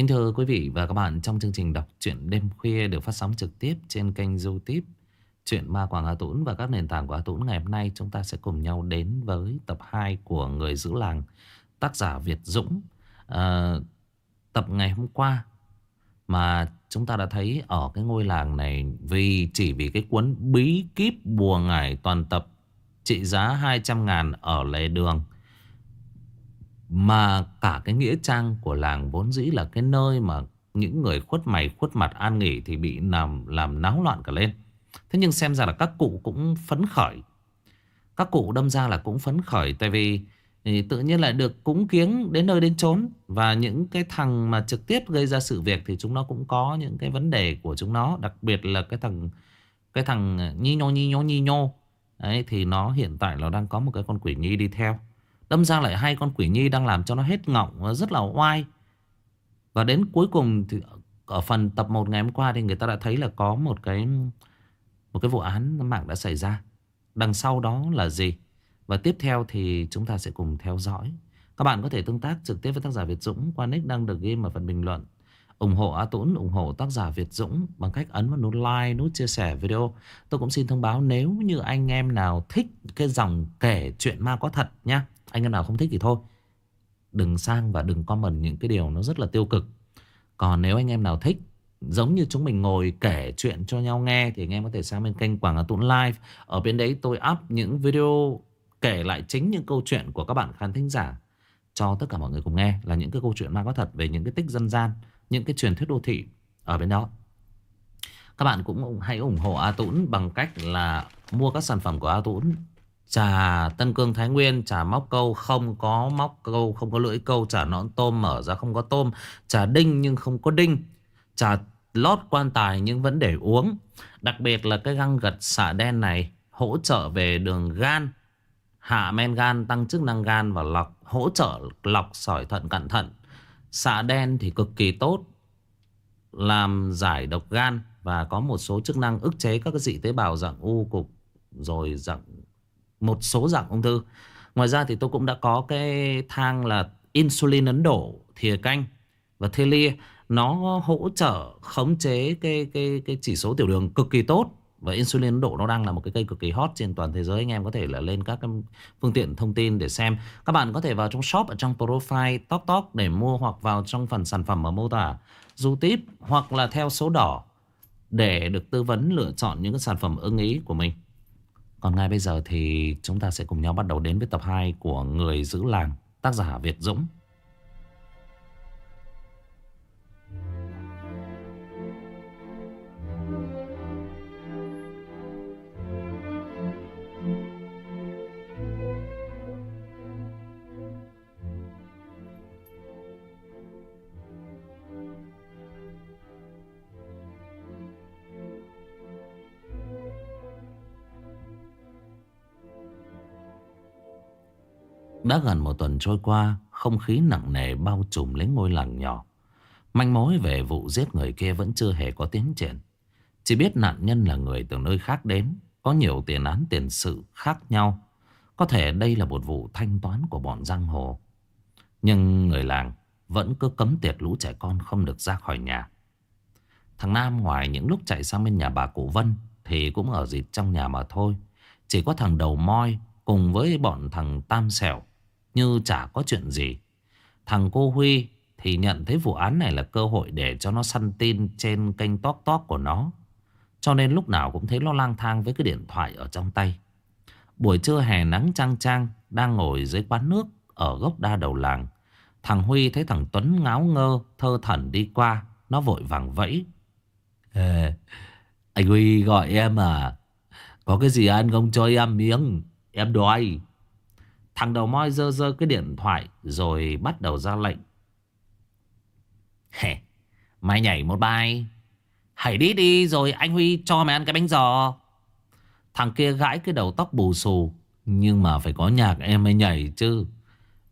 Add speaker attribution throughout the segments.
Speaker 1: Kính thưa quý vị và các bạn, trong chương trình đọc truyện đêm khuya được phát sóng trực tiếp trên kênh youtube Chuyện Ma Quảng Hà Tũng và các nền tảng của Hà Tũng ngày hôm nay chúng ta sẽ cùng nhau đến với tập 2 của Người Giữ Làng tác giả Việt Dũng. À, tập ngày hôm qua mà chúng ta đã thấy ở cái ngôi làng này vì chỉ vì cái cuốn bí kíp bùa ngải toàn tập trị giá 200 ngàn ở lề đường mà cả cái nghĩa trang của làng vốn dĩ là cái nơi mà những người khuất mày khuất mặt an nghỉ thì bị làm làm náo loạn cả lên. Thế nhưng xem ra là các cụ cũng phấn khởi. Các cụ đâm ra là cũng phấn khởi tại vì thì tự nhiên lại được cúng kiếng đến nơi đến chốn và những cái thằng mà trực tiếp gây ra sự việc thì chúng nó cũng có những cái vấn đề của chúng nó, đặc biệt là cái thằng cái thằng ừ, nhi nhô nhi nhô nhi nhô. Đấy thì nó hiện tại nó đang có một cái con quỷ nhi đi theo. Đâm ra lại hai con quỷ nhi đang làm cho nó hết ngọng Rất là oai. Và đến cuối cùng thì Ở phần tập 1 ngày hôm qua thì người ta đã thấy là có một cái Một cái vụ án mạng đã xảy ra. Đằng sau đó là gì? Và tiếp theo thì chúng ta sẽ cùng theo dõi. Các bạn có thể tương tác trực tiếp với tác giả Việt Dũng Qua nick đang được ghi ở phần bình luận. Ủng hộ A Tũng, ủng hộ tác giả Việt Dũng bằng cách ấn vào nút like, nút chia sẻ video. Tôi cũng xin thông báo nếu như anh em nào thích cái dòng kể chuyện ma có thật nhá. Anh em nào không thích thì thôi. Đừng sang và đừng comment những cái điều nó rất là tiêu cực. Còn nếu anh em nào thích, Giống như chúng mình ngồi kể chuyện cho nhau nghe, Thì anh em có thể sang bên kênh Quảng Hà Tũng Live. Ở bên đấy tôi up những video Kể lại chính những câu chuyện của các bạn khán thính giả Cho tất cả mọi người cùng nghe Là những cái câu chuyện mang có thật Về những cái tích dân gian, Những cái truyền thuyết đô thị Ở bên đó. Các bạn cũng hãy ủng hộ A Tũng bằng cách là mua các sản phẩm của A Tũng chà Tân Cương Thái Nguyên, chả móc câu không có móc câu, Không có lưỡi câu, chả nõn tôm mở ra không có tôm, chả đinh nhưng không có đinh, chả lót quan tài nhưng vẫn để uống. Đặc biệt là cái găng gật xạ đen này Hỗ trợ về đường gan, Hạ men gan, tăng chức năng gan Và lọc, hỗ trợ lọc sỏi thận cẩn thận. Xạ đen thì cực kỳ tốt, Làm giải độc gan Và có một số chức năng ức chế các cái dị tế bào dạng u cục, Rồi dạng một số dạng ung thư. Ngoài ra thì tôi cũng đã có cái thang là insulin Ấn Độ, thìa canh và Thelia. Nó hỗ trợ khống chế cái, cái, cái chỉ số tiểu đường cực kỳ tốt. Và insulin Ấn Độ nó đang là một cái cây cực kỳ hot trên toàn thế giới. Anh em có thể là lên các phương tiện thông tin để xem. Các bạn có thể vào trong shop ở trong profile Tok Tok để mua hoặc vào trong phần sản phẩm ở mô tả YouTube hoặc là theo số đỏ để được tư vấn lựa chọn những cái sản phẩm ưng ý của mình. Còn ngay bây giờ thì chúng ta sẽ cùng nhau bắt đầu đến với tập 2 của Người Giữ Làng, tác giả Việt Dũng. Đã gần một tuần trôi qua, Không khí nặng nề bao trùm lấy ngôi làng nhỏ. Manh mối về vụ giết người kia vẫn chưa hề có tiến triển. Chỉ biết nạn nhân là người từ nơi khác đến, Có nhiều tiền án tiền sự khác nhau. Có thể đây là một vụ thanh toán của bọn giang hồ. Nhưng người làng vẫn cứ cấm tiệt lũ trẻ con không được ra khỏi nhà. Thằng Nam ngoài những lúc chạy sang bên nhà bà cụ Vân Thì cũng ở dịp trong nhà mà thôi. Chỉ có thằng đầu moi cùng với bọn thằng Tam Sẹo như chả có chuyện gì. Thằng cô Huy thì nhận thấy vụ án này là cơ hội để cho nó săn tin trên kênh tok tok của nó. Cho nên lúc nào cũng thấy nó lang thang với cái điện thoại ở trong tay. Buổi trưa hè nắng trang trang đang ngồi dưới quán nước ở gốc đa đầu làng. Thằng Huy thấy thằng Tuấn ngáo ngơ thơ thẩn đi qua. Nó vội vàng vẫy. Ê, anh Huy gọi em à. Có cái gì ăn không cho em miếng. Em đói. Thằng đầu moi dơ dơ cái điện thoại Rồi bắt đầu ra lệnh. Hề Mày nhảy một bài. Hãy đi đi, rồi anh Huy cho mày ăn cái bánh giò. Thằng kia gãi cái đầu tóc bù xù, Nhưng mà phải có nhạc em mới nhảy chứ.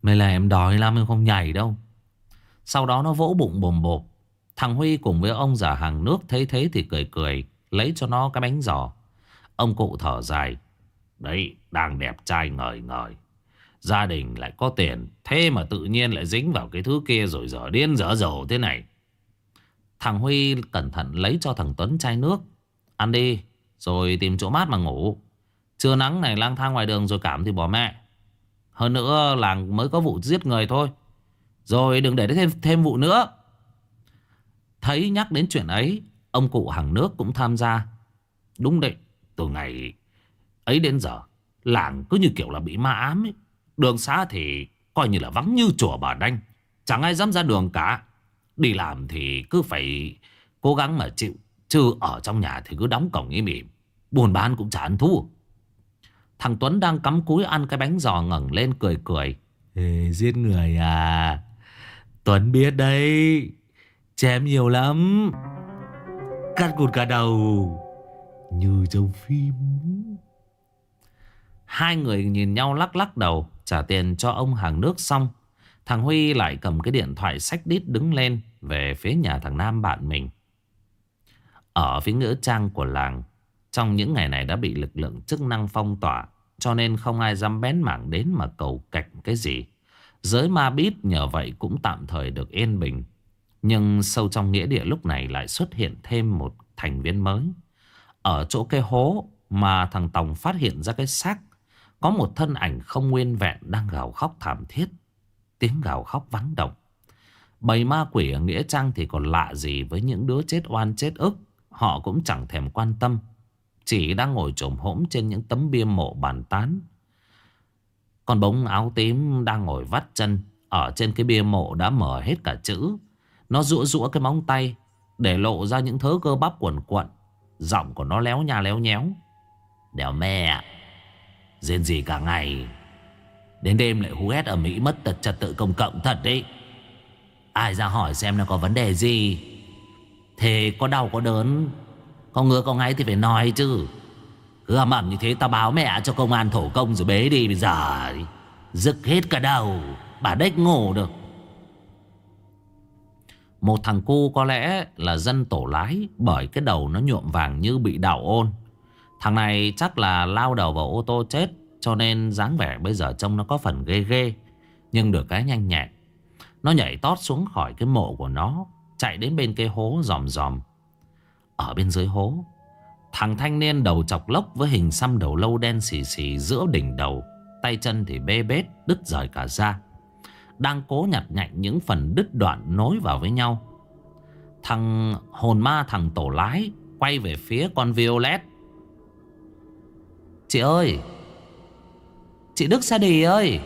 Speaker 1: Mày là em đói lắm, em không nhảy đâu. Sau đó nó vỗ bụng bồm bộp. Thằng Huy cùng với ông giả hàng nước thấy thế thì cười cười, Lấy cho nó cái bánh giò. Ông cụ thở dài. Đấy, đang đẹp trai ngời ngời. Gia đình lại có tiền Thế mà tự nhiên lại dính vào cái thứ kia rồi dở điên dở dầu thế này. Thằng Huy cẩn thận lấy cho thằng Tuấn chai nước. Ăn đi Rồi tìm chỗ mát mà ngủ. Trưa nắng này lang thang ngoài đường rồi cảm thì bỏ mẹ. Hơn nữa làng mới có vụ giết người thôi. Rồi đừng để thêm, thêm vụ nữa. Thấy nhắc đến chuyện ấy Ông cụ hàng nước cũng tham gia. Đúng đấy Từ ngày ấy đến giờ Làng cứ như kiểu là bị ma ám ấy. Đường xá thì coi như là vắng như chùa bà đanh. Chẳng ai dám ra đường cả. Đi làm thì cứ phải cố gắng mà chịu. Chứ ở trong nhà thì cứ đóng cổng im ỉm Buồn bán cũng chả ăn thua Thằng Tuấn đang cắm cúi ăn cái bánh giò ngẩng lên cười cười. Ê, Giết người à? Tuấn biết đấy. Chém nhiều lắm. Cắt cụt cả đầu. Như trong phim. Hai người nhìn nhau lắc lắc đầu Trả tiền cho ông hàng nước xong. Thằng Huy lại cầm cái điện thoại sách đít đứng lên Về phía nhà thằng Nam bạn mình. Ở phía ngữ trang của làng, Trong những ngày này đã bị lực lượng chức năng phong tỏa, Cho nên không ai dám bén mảng đến mà cầu cạch cái gì. Giới ma bít nhờ vậy cũng tạm thời được yên bình. Nhưng sâu trong nghĩa địa lúc này lại xuất hiện thêm một thành viên mới. Ở chỗ cái hố mà thằng Tòng phát hiện ra cái xác có một thân ảnh không nguyên vẹn đang gào khóc thảm thiết. Tiếng gào khóc vắng động. Bầy ma quỷ ở Nghĩa Trang thì còn lạ gì với những đứa chết oan chết ức? Họ cũng chẳng thèm quan tâm. Chỉ đang ngồi trồm hỗn trên những tấm bia mộ bàn tán. Còn bóng áo tím đang ngồi vắt chân Ở trên cái bia mộ đã mở hết cả chữ. Nó rũa rũa cái móng tay, Để lộ ra những thớ cơ bắp quần quận Giọng của nó léo nha léo nhéo. Đèo mẹ Rên gì cả ngày. Đến đêm lại hú hét ở Mỹ mất tật trật tự công cộng thật đấy. Ai ra hỏi xem nó có vấn đề gì. Thế có đau có đớn. Có ngứa có ngáy thì phải nói chứ. Cứ ẩm ẩm như thế tao báo mẹ cho công an thổ công rồi bế đi bây giờ. Rực hết cả đầu. Bà đếch ngủ được. Một thằng cu có lẽ là dân tổ lái Bởi cái đầu nó nhuộm vàng như bị đào ôn. Thằng này chắc là lao đầu vào ô tô chết, Cho nên dáng vẻ bây giờ trông nó có phần ghê ghê, Nhưng được cái nhanh nhẹn. Nó nhảy tót xuống khỏi cái mộ của nó, Chạy đến bên cây hố dòm dòm Ở bên dưới hố, Thằng thanh niên đầu chọc lốc với hình xăm đầu lâu đen xì xì giữa đỉnh đầu, Tay chân thì bê bết, đứt rời cả ra Đang cố nhặt nhạnh những phần đứt đoạn nối vào với nhau. Thằng hồn ma thằng tổ lái Quay về phía con Violet. Chị ơi. Chị Đức Sa Đi ơi.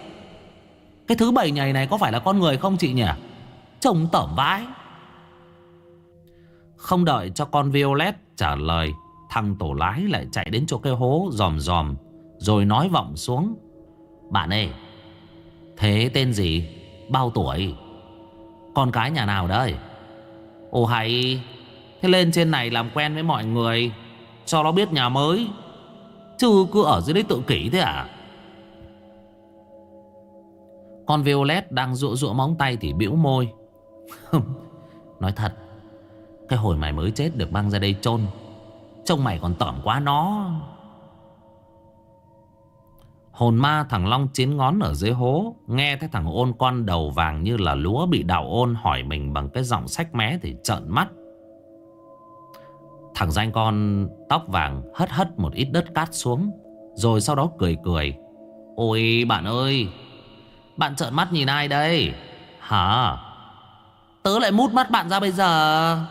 Speaker 1: Cái thứ bảy nhầy này có phải là con người không chị nhỉ? Trông tởm vãi. Không đợi cho con Violet trả lời, Thằng tổ lái lại chạy đến chỗ cái hố dòm dòm Rồi nói vọng xuống. Bạn ơi, Thế tên gì? Bao tuổi? Con cái nhà nào đấy? Ồ hay, Thế lên trên này làm quen với mọi người, Cho nó biết nhà mới. Chứ cứ ở dưới đấy tự kỷ thế à? Con Violet đang rụa rụa móng tay thì bĩu môi. Nói thật, Cái hồi mày mới chết được băng ra đây chôn, Trông mày còn tỏm quá nó. Hồn ma thằng Long chín ngón ở dưới hố, Nghe thấy thằng ôn con đầu vàng như là lúa bị đào ôn hỏi mình bằng cái giọng sách mé thì trợn mắt. Thằng danh con tóc vàng hất hất một ít đất cát xuống, Rồi sau đó cười cười. Ôi bạn ơi, Bạn trợn mắt nhìn ai đây? Hả? Tớ lại mút mắt bạn ra bây giờ.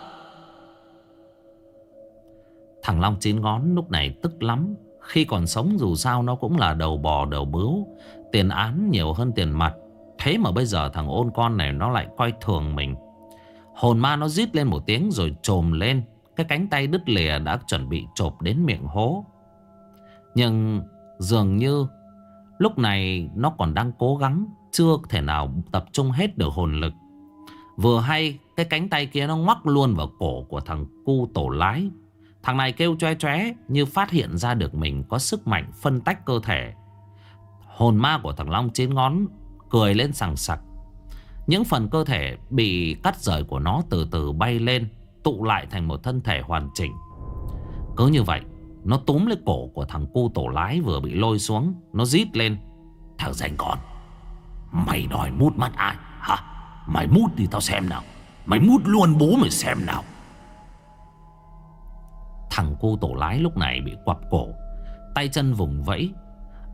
Speaker 1: Thằng Long chín ngón lúc này tức lắm. Khi còn sống dù sao nó cũng là đầu bò, đầu bướu. Tiền án nhiều hơn tiền mặt. Thế mà bây giờ thằng ôn con này nó lại coi thường mình. Hồn ma nó rít lên một tiếng rồi trồm lên cái cánh tay đứt lìa đã chuẩn bị chộp đến miệng hố. Nhưng dường như Lúc này nó còn đang cố gắng, Chưa thể nào tập trung hết được hồn lực. Vừa hay, Cái cánh tay kia nó ngoắc luôn vào cổ của thằng cu tổ lái. Thằng này kêu choe choe Như phát hiện ra được mình có sức mạnh phân tách cơ thể. Hồn ma của thằng Long trên ngón Cười lên sằng sặc. Những phần cơ thể bị cắt rời của nó từ từ bay lên. Tụ lại thành một thân thể hoàn chỉnh. Cứ như vậy, Nó túm lấy cổ của thằng cu tổ lái vừa bị lôi xuống, Nó rít lên, Thằng danh con, Mày đòi mút mắt ai? Hả? Mày mút thì tao xem nào. Mày mút luôn bố mày xem nào. Thằng cu tổ lái lúc này bị quặp cổ, Tay chân vùng vẫy.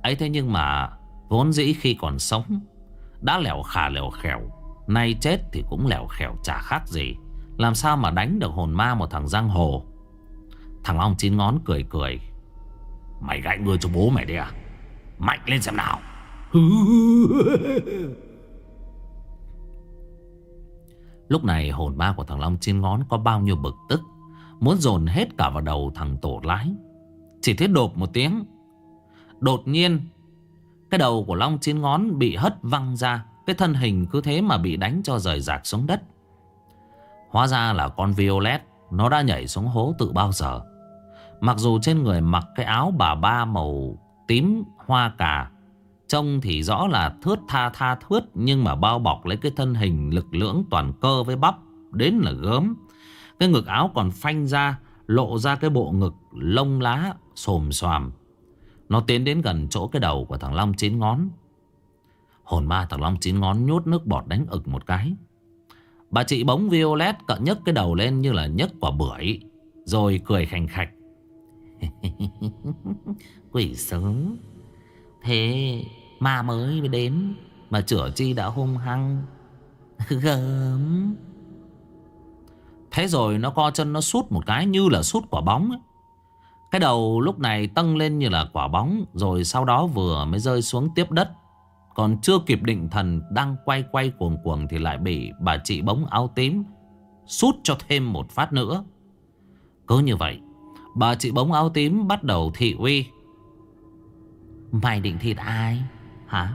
Speaker 1: Ấy thế nhưng mà Vốn dĩ khi còn sống, Đã lèo khà lèo khèo, Nay chết thì cũng lèo khèo chả khác gì. Làm sao mà đánh được hồn ma một thằng giang hồ? Thằng Long chín ngón cười cười. Mày gãy người cho bố mày đi à? Mạnh lên xem nào. Lúc này hồn ma của thằng Long chín ngón có bao nhiêu bực tức, Muốn dồn hết cả vào đầu thằng tổ lái. Chỉ thấy đột một tiếng. Đột nhiên, Cái đầu của Long chín ngón bị hất văng ra. Cái thân hình cứ thế mà bị đánh cho rời rạc xuống đất. Hóa ra là con Violet, Nó đã nhảy xuống hố từ bao giờ. Mặc dù trên người mặc cái áo bà ba màu tím hoa cà, Trông thì rõ là thướt tha tha thướt, Nhưng mà bao bọc lấy cái thân hình lực lưỡng toàn cơ với bắp, Đến là gớm. Cái ngực áo còn phanh ra, Lộ ra cái bộ ngực lông lá xồm xoàm. Nó tiến đến gần chỗ cái đầu của thằng Long chín ngón. Hồn ma thằng Long chín ngón nhốt nước bọt đánh ực một cái. Bà chị bóng Violet cận nhấc cái đầu lên như là nhấc quả bưởi, Rồi cười khành khạch. Quỷ sớm Thế ma mới mới đến Mà chữa chi đã hung hăng. Gớm. Thế rồi nó co chân, nó sút một cái như là sút quả bóng ấy. Cái đầu lúc này tăng lên như là quả bóng, Rồi sau đó vừa mới rơi xuống tiếp đất. Còn chưa kịp định thần, Đang quay quay cuồng cuồng Thì lại bị bà chị bóng áo tím Sút cho thêm một phát nữa. Cứ như vậy, Bà chị bóng áo tím bắt đầu thị uy. Mày định thịt ai? Hả?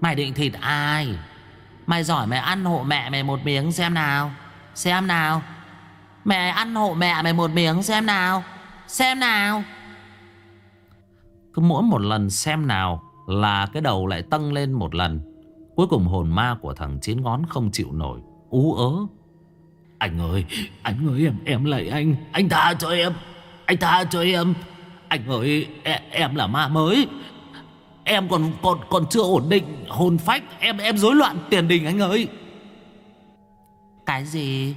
Speaker 1: Mày định thịt ai? Mày giỏi mày ăn hộ mẹ mày một miếng xem nào Xem nào. Mẹ ăn hộ mẹ mày một miếng xem nào Xem nào. Cứ mỗi một lần xem nào là cái đầu lại tăng lên một lần. Cuối cùng hồn ma của thằng Chín Ngón không chịu nổi Ú ớ. Anh ơi Anh ơi em em lại anh. Anh tha cho em. Anh tha cho em. Anh ơi em, em là ma mới. Em còn còn còn chưa ổn định hồn phách. Em em rối loạn tiền đình anh ơi. Cái gì?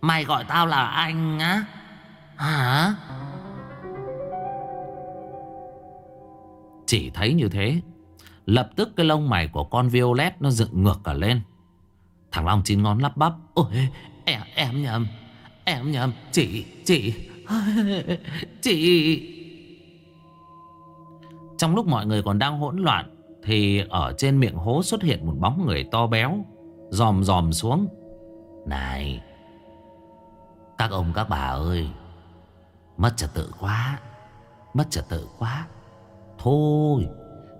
Speaker 1: Mày gọi tao là anh á? Hả Chỉ thấy như thế. Lập tức cái lông mày của con Violet Nó dựng ngược cả lên. Thằng Long chín ngón lắp bắp. Ôi em, em nhầm Em nhầm. Chị Chị Chị. Trong lúc mọi người còn đang hỗn loạn Thì ở trên miệng hố xuất hiện một bóng người to béo Dòm dòm xuống. Này Các ông các bà ơi Mất trật tự quá Mất trật tự quá. Thôi.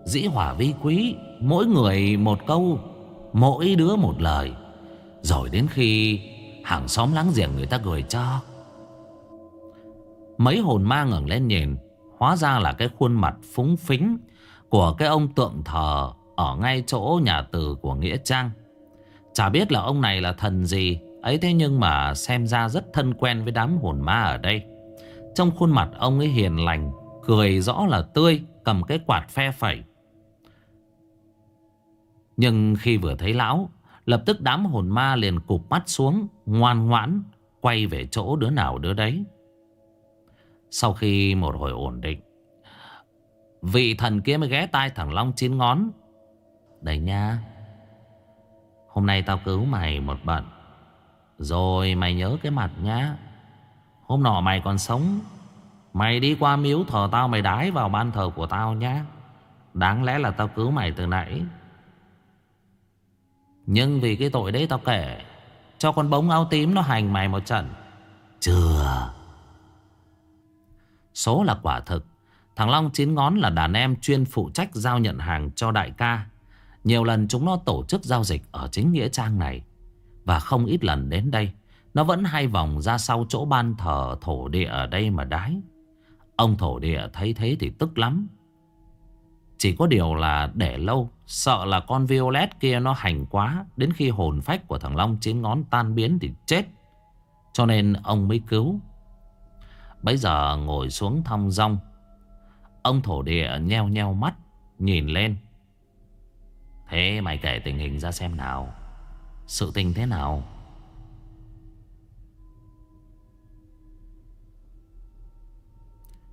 Speaker 1: Dĩ hỏa vi quý, Mỗi người một câu, Mỗi đứa một lời. Rồi đến khi Hàng xóm láng giềng người ta gửi cho. Mấy hồn ma ngẩng lên nhìn, Hóa ra là cái khuôn mặt phúng phính Của cái ông tượng thờ Ở ngay chỗ nhà từ của Nghĩa Trang. Chả biết là ông này là thần gì, Ấy thế nhưng mà xem ra rất thân quen với đám hồn ma ở đây. Trong khuôn mặt ông ấy hiền lành, Cười rõ là tươi. Cầm cái quạt phe phẩy. Nhưng khi vừa thấy lão, Lập tức đám hồn ma liền cụp mắt xuống, Ngoan ngoãn Quay về chỗ đứa nào đứa đấy. Sau khi một hồi ổn định, Vị thần kia mới ghé tai thằng Long chín ngón. Đấy nha, Hôm nay tao cứu mày một bận, Rồi mày nhớ cái mặt nhá. Hôm nọ mày còn sống Mày đi qua miếu thờ tao mày đái vào ban thờ của tao nhá. Đáng lẽ là tao cứu mày từ nãy. Nhưng vì cái tội đấy tao kể, Cho con bóng áo tím nó hành mày một trận. Chưa Số là quả thực. Thằng Long chín ngón là đàn em chuyên phụ trách giao nhận hàng cho đại ca. Nhiều lần chúng nó tổ chức giao dịch ở chính nghĩa trang này. Và không ít lần đến đây, Nó vẫn hay vòng ra sau chỗ ban thờ thổ địa ở đây mà đái. Ông thổ địa thấy thế thì tức lắm. Chỉ có điều là để lâu, Sợ là con Violet kia nó hành quá, Đến khi hồn phách của thằng Long chín ngón tan biến thì chết. Cho nên ông mới cứu. Bây giờ ngồi xuống thong rong Ông thổ địa nheo nheo mắt, Nhìn lên. Thế mày kể tình hình ra xem nào. Sự tình thế nào?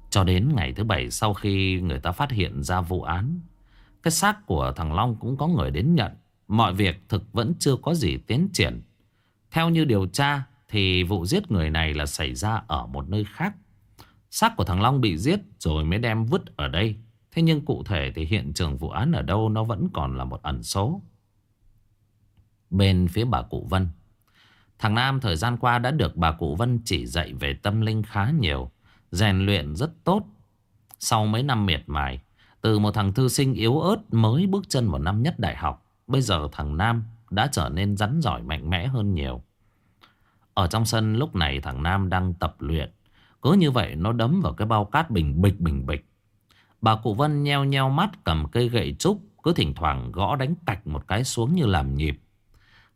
Speaker 1: Cho đến ngày thứ bảy sau khi người ta phát hiện ra vụ án, Cái xác của thằng Long cũng có người đến nhận. Mọi việc thực vẫn chưa có gì tiến triển. Theo như điều tra Thì vụ giết người này là xảy ra ở một nơi khác. Xác của thằng Long bị giết rồi mới đem vứt ở đây. Thế nhưng cụ thể thì hiện trường vụ án ở đâu nó vẫn còn là một ẩn số. Bên phía bà cụ Vân. Thằng Nam thời gian qua đã được bà cụ Vân chỉ dạy về tâm linh khá nhiều rèn luyện rất tốt. Sau mấy năm miệt mài, từ một thằng thư sinh yếu ớt mới bước chân vào năm nhất đại học, bây giờ thằng Nam đã trở nên rắn giỏi mạnh mẽ hơn nhiều. Ở trong sân lúc này thằng Nam đang tập luyện, cứ như vậy nó đấm vào cái bao cát bình bịch bình bịch. Bà cụ Vân nheo nheo mắt cầm cây gậy trúc, cứ thỉnh thoảng gõ đánh cạch một cái xuống như làm nhịp.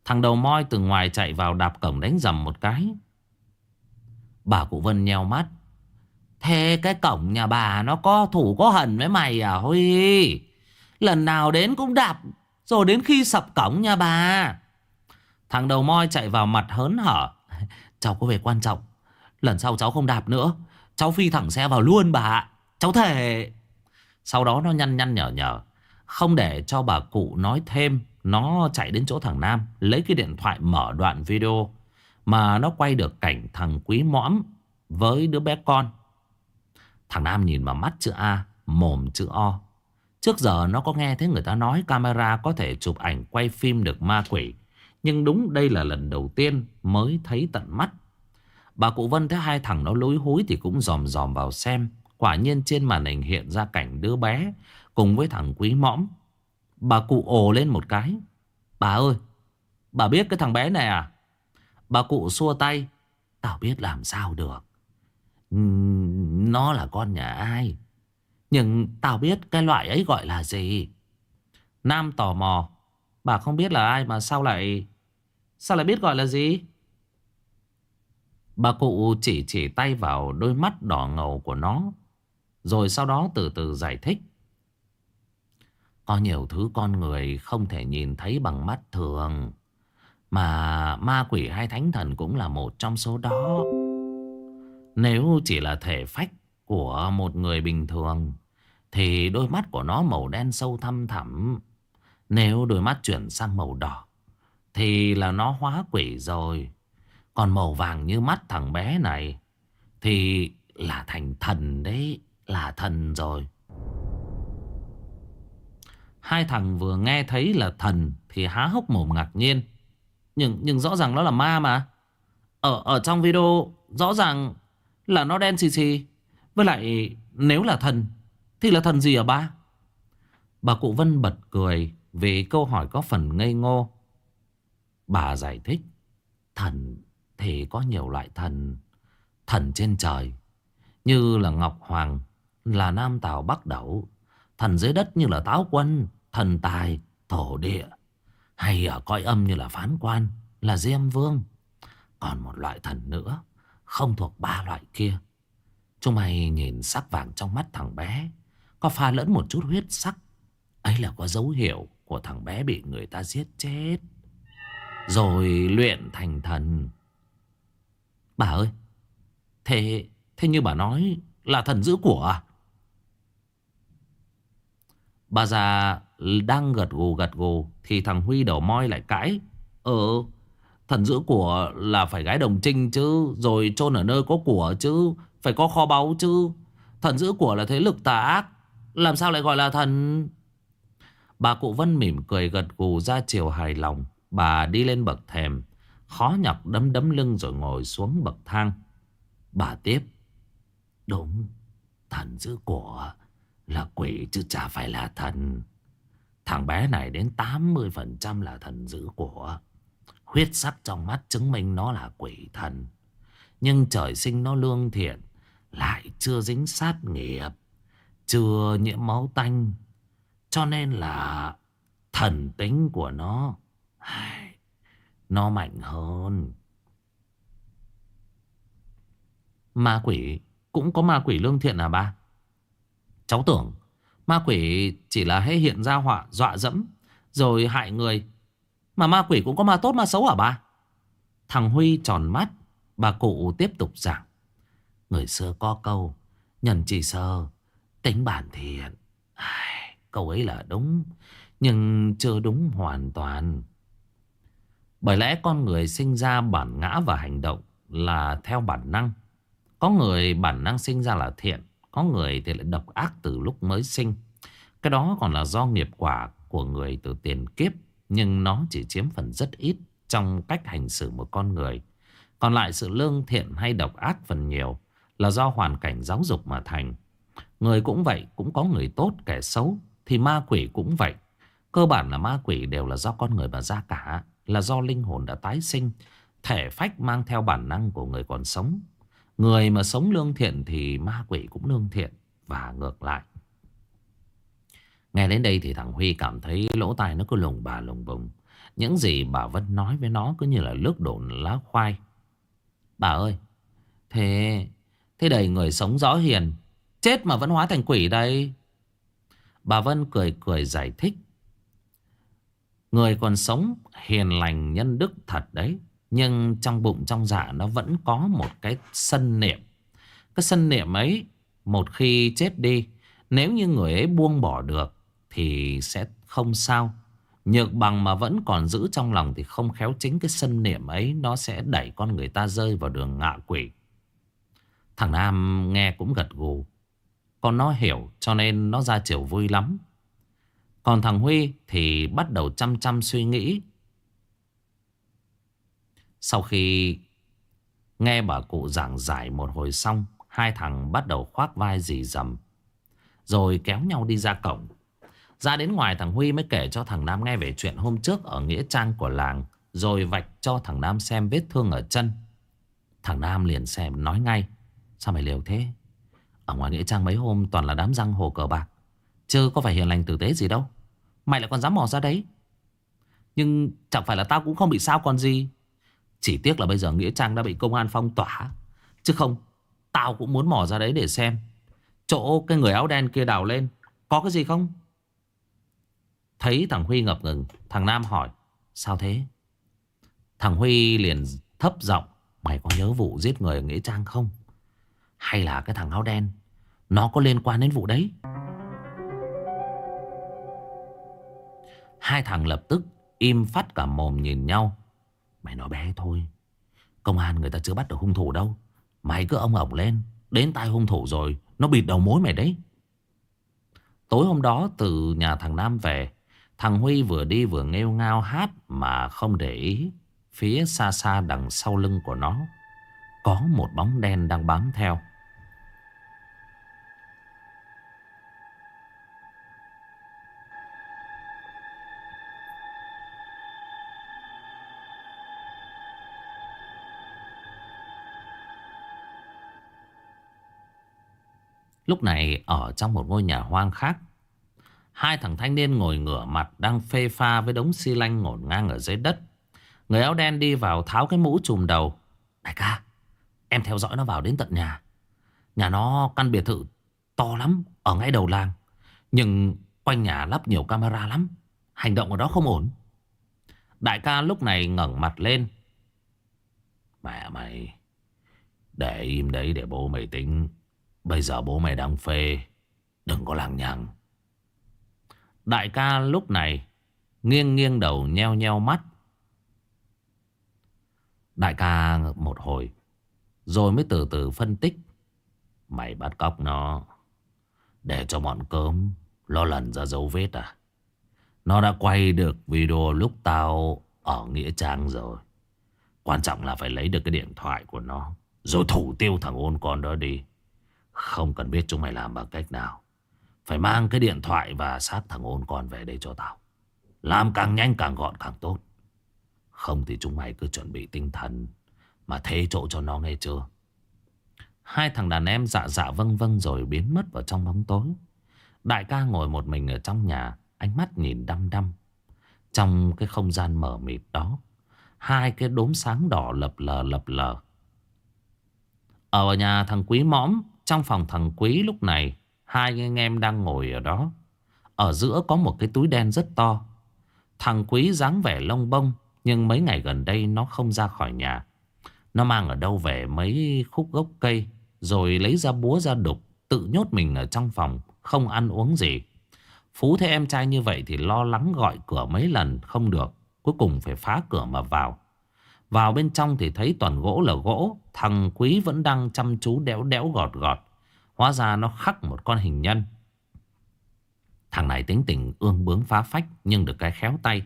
Speaker 1: Thằng đầu moi từ ngoài chạy vào đạp cổng đánh dầm một cái. Bà cụ Vân nheo mắt Thế cái cổng nhà bà nó có thủ có hận với mày à? Huy Lần nào đến cũng đạp, Rồi đến khi sập cổng nhà bà. Thằng đầu moi chạy vào mặt hớn hở. Cháu có việc quan trọng. Lần sau cháu không đạp nữa. Cháu phi thẳng xe vào luôn bà. Cháu thề. Sau đó nó nhăn nhăn nhở nhở. Không để cho bà cụ nói thêm, Nó chạy đến chỗ thằng Nam, Lấy cái điện thoại mở đoạn video, Mà nó quay được cảnh thằng quý mõm Với đứa bé con. Thằng Nam nhìn vào mắt chữ A, Mồm chữ O. Trước giờ nó có nghe thấy người ta nói camera có thể chụp ảnh quay phim được ma quỷ. Nhưng đúng đây là lần đầu tiên mới thấy tận mắt. Bà cụ Vân thấy hai thằng nó lối húi thì cũng dòm dòm vào xem. Quả nhiên trên màn hình hiện ra cảnh đứa bé Cùng với thằng quý mõm. Bà cụ ồ lên một cái. Bà ơi, Bà biết cái thằng bé này à? Bà cụ xua tay. Tao biết làm sao được nó là con nhà ai? Nhưng tao biết cái loại ấy gọi là gì? Nam tò mò. Bà không biết là ai mà sao lại Sao lại biết gọi là gì? Bà cụ chỉ chỉ tay vào đôi mắt đỏ ngầu của nó, Rồi sau đó từ từ giải thích. Có nhiều thứ con người không thể nhìn thấy bằng mắt thường, Mà ma quỷ hay thánh thần cũng là một trong số đó nếu chỉ là thể phách của một người bình thường, Thì đôi mắt của nó màu đen sâu thăm thẳm. Nếu đôi mắt chuyển sang màu đỏ, Thì là nó hóa quỷ rồi. Còn màu vàng như mắt thằng bé này, Thì là thành thần đấy, Là thần rồi. Hai thằng vừa nghe thấy là thần Thì há hốc mồm ngạc nhiên. Nhưng nhưng rõ ràng nó là ma mà. Ở ở trong video, Rõ ràng là nó đen xì xì. Với lại nếu là thần Thì là thần gì hả ba? Bà cụ Vân bật cười Vì câu hỏi có phần ngây ngô. Bà giải thích Thần thì có nhiều loại thần Thần trên trời Như là Ngọc Hoàng Là Nam Tào Bắc Đẩu Thần dưới đất như là Táo Quân Thần Tài, Thổ Địa Hay ở cõi âm như là Phán Quan Là Diêm Vương. Còn một loại thần nữa không thuộc ba loại kia. Chúng mày nhìn sắc vàng trong mắt thằng bé, Có pha lẫn một chút huyết sắc. Ấy là có dấu hiệu Của thằng bé bị người ta giết chết. Rồi luyện thành thần. Bà ơi, Thế thế như bà nói Là thần giữ của à? Bà già đang gật gù gật gù Thì thằng Huy đầu moi lại cãi. Ờ Thần giữ của là phải gái đồng trinh chứ, Rồi chôn ở nơi có của chứ, Phải có kho báu chứ. Thần giữ của là thế lực tà ác, Làm sao lại gọi là thần? Bà cụ Vân mỉm cười gật gù ra chiều hài lòng. Bà đi lên bậc thềm, Khó nhọc đấm đấm lưng rồi ngồi xuống bậc thang. Bà tiếp, Đúng, Thần giữ của Là quỷ chứ chả phải là thần. Thằng bé này đến 80% là thần giữ của. Huyết sắc trong mắt chứng minh nó là quỷ thần. Nhưng trời sinh nó lương thiện. Lại chưa dính sát nghiệp. Chưa nhiễm máu tanh. Cho nên là thần tính của nó. Nó mạnh hơn. Ma quỷ, cũng có ma quỷ lương thiện à ba? Cháu tưởng, ma quỷ chỉ là hay hiện ra họa, dọa dẫm, rồi hại người mà ma quỷ cũng có ma tốt ma xấu hả ba Thằng Huy tròn mắt Bà cụ tiếp tục giảng. Người xưa có câu Nhân chỉ sơ Tính bản thiện. Ai, Câu ấy là đúng Nhưng chưa đúng hoàn toàn. Bởi lẽ con người sinh ra bản ngã và hành động Là theo bản năng. Có người bản năng sinh ra là thiện Có người thì lại độc ác từ lúc mới sinh. Cái đó còn là do nghiệp quả của người từ tiền kiếp. Nhưng nó chỉ chiếm phần rất ít Trong cách hành xử một con người Còn lại sự lương thiện hay độc ác phần nhiều Là do hoàn cảnh giáo dục mà thành Người cũng vậy, cũng có người tốt, kẻ xấu. Thì ma quỷ cũng vậy. Cơ bản là ma quỷ đều là do con người mà ra cả. Là do linh hồn đã tái sinh. Thể phách mang theo bản năng của người còn sống. Người mà sống lương thiện thì ma quỷ cũng lương thiện. Và ngược lại. Nghe đến đây thì thằng Huy cảm thấy lỗ tai nó cứ lùng bà lùng bùng. Những gì bà Vân nói với nó cứ như là nước đổ lá khoai. Bà ơi, thế, thế đầy người sống rõ hiền Chết mà vẫn hóa thành quỷ đây Bà Vân cười cười giải thích Người còn sống hiền lành nhân đức thật đấy Nhưng trong bụng trong dạ nó vẫn có một cái sân niệm Cái sân niệm ấy Một khi chết đi Nếu như người ấy buông bỏ được thì sẽ không sao Nhược bằng mà vẫn còn giữ trong lòng Thì không khéo chính cái sân niệm ấy Nó sẽ đẩy con người ta rơi vào đường ngạ quỷ Thằng Nam nghe cũng gật gù con nó hiểu cho nên nó ra chiều vui lắm. Còn thằng Huy thì bắt đầu chăm chăm suy nghĩ. Sau khi nghe bà cụ giảng giải một hồi xong, hai thằng bắt đầu khoác vai dì dầm. Rồi kéo nhau đi ra cổng. Ra đến ngoài thằng Huy mới kể cho thằng Nam nghe về chuyện hôm trước ở Nghĩa Trang của làng. Rồi vạch cho thằng Nam xem vết thương ở chân. Thằng Nam liền xem, nói ngay. Sao mày liều thế? Ở ngoài Nghĩa Trang mấy hôm toàn là đám răng hồ cờ bạc, Chứ có phải hiền lành tử tế gì đâu Mày lại còn dám mò ra đấy Nhưng chẳng phải là tao cũng không bị sao còn gì Chỉ tiếc là bây giờ Nghĩa Trang đã bị công an phong tỏa, Chứ không, Tao cũng muốn mò ra đấy để xem Chỗ cái người áo đen kia đào lên, Có cái gì không Thấy thằng Huy ngập ngừng. Thằng Nam hỏi, Sao thế? Thằng Huy liền thấp giọng, Mày có nhớ vụ giết người ở Nghĩa Trang không? Hay là cái thằng áo đen? Nó có liên quan đến vụ đấy? Hai thằng lập tức Im phát cả mồm nhìn nhau. Mày nói bé thôi, Công an người ta chưa bắt được hung thủ đâu. Mày cứ ông ổng lên, Đến tay hung thủ rồi, Nó bịt đầu mối mày đấy. Tối hôm đó, từ nhà thằng Nam về Thằng Huy vừa đi vừa nghêu ngao hát Mà không để ý. Phía xa xa đằng sau lưng của nó, Có một bóng đen đang bám theo. Lúc này, ở trong một ngôi nhà hoang khác Hai thằng thanh niên ngồi ngửa mặt Đang phê pha với đống xi lanh ngổn ngang ở dưới đất. Người áo đen đi vào tháo cái mũ trùm đầu. Đại ca, Em theo dõi nó vào đến tận nhà. Nhà nó căn biệt thự to lắm, Ở ngay đầu làng, Nhưng quanh nhà lắp nhiều camera lắm, Hành động ở đó không ổn. Đại ca lúc này ngẩng mặt lên. Mẹ mày, Để im đấy để bố mày tính. Bây giờ bố mày đang phê, Đừng có làng nhằng. Đại ca lúc này Nghiêng nghiêng đầu nheo nheo mắt. Đại ca một hồi, Rồi mới từ từ phân tích. Mày bắt cóc nó, Để cho bọn cơm Lo lần ra dấu vết à? Nó đã quay được video lúc tao Ở Nghĩa Trang rồi. Quan trọng là phải lấy được cái điện thoại của nó, Rồi thủ tiêu thằng ôn con đó đi. Không cần biết chúng mày làm bằng cách nào. Phải mang cái điện thoại và sát thằng ôn con về đây cho tao. Làm càng nhanh càng gọn càng tốt. Không thì chúng mày cứ chuẩn bị tinh thần Mà thế chỗ cho nó nghe chưa? Hai thằng đàn em dạ dạ vâng vâng rồi biến mất vào trong bóng tối. Đại ca ngồi một mình ở trong nhà, Ánh mắt nhìn đăm đăm. Trong cái không gian mở mịt đó, Hai cái đốm sáng đỏ lập lờ lập lờ. Ở nhà thằng quý mõm, trong phòng thằng Quý lúc này Hai anh em đang ngồi ở đó. Ở giữa có một cái túi đen rất to. Thằng Quý dáng vẻ lông bông, Nhưng mấy ngày gần đây nó không ra khỏi nhà. Nó mang ở đâu về mấy khúc gốc cây, Rồi lấy ra búa ra đục, Tự nhốt mình ở trong phòng, Không ăn uống gì. Phú thấy em trai như vậy thì lo lắng gọi cửa mấy lần, không được. Cuối cùng phải phá cửa mà vào. Vào bên trong thì thấy toàn gỗ là gỗ, Thằng Quý vẫn đang chăm chú đéo đéo gọt gọt. Hóa ra nó khắc một con hình nhân. Thằng này tính tình ương bướng phá phách, Nhưng được cái khéo tay.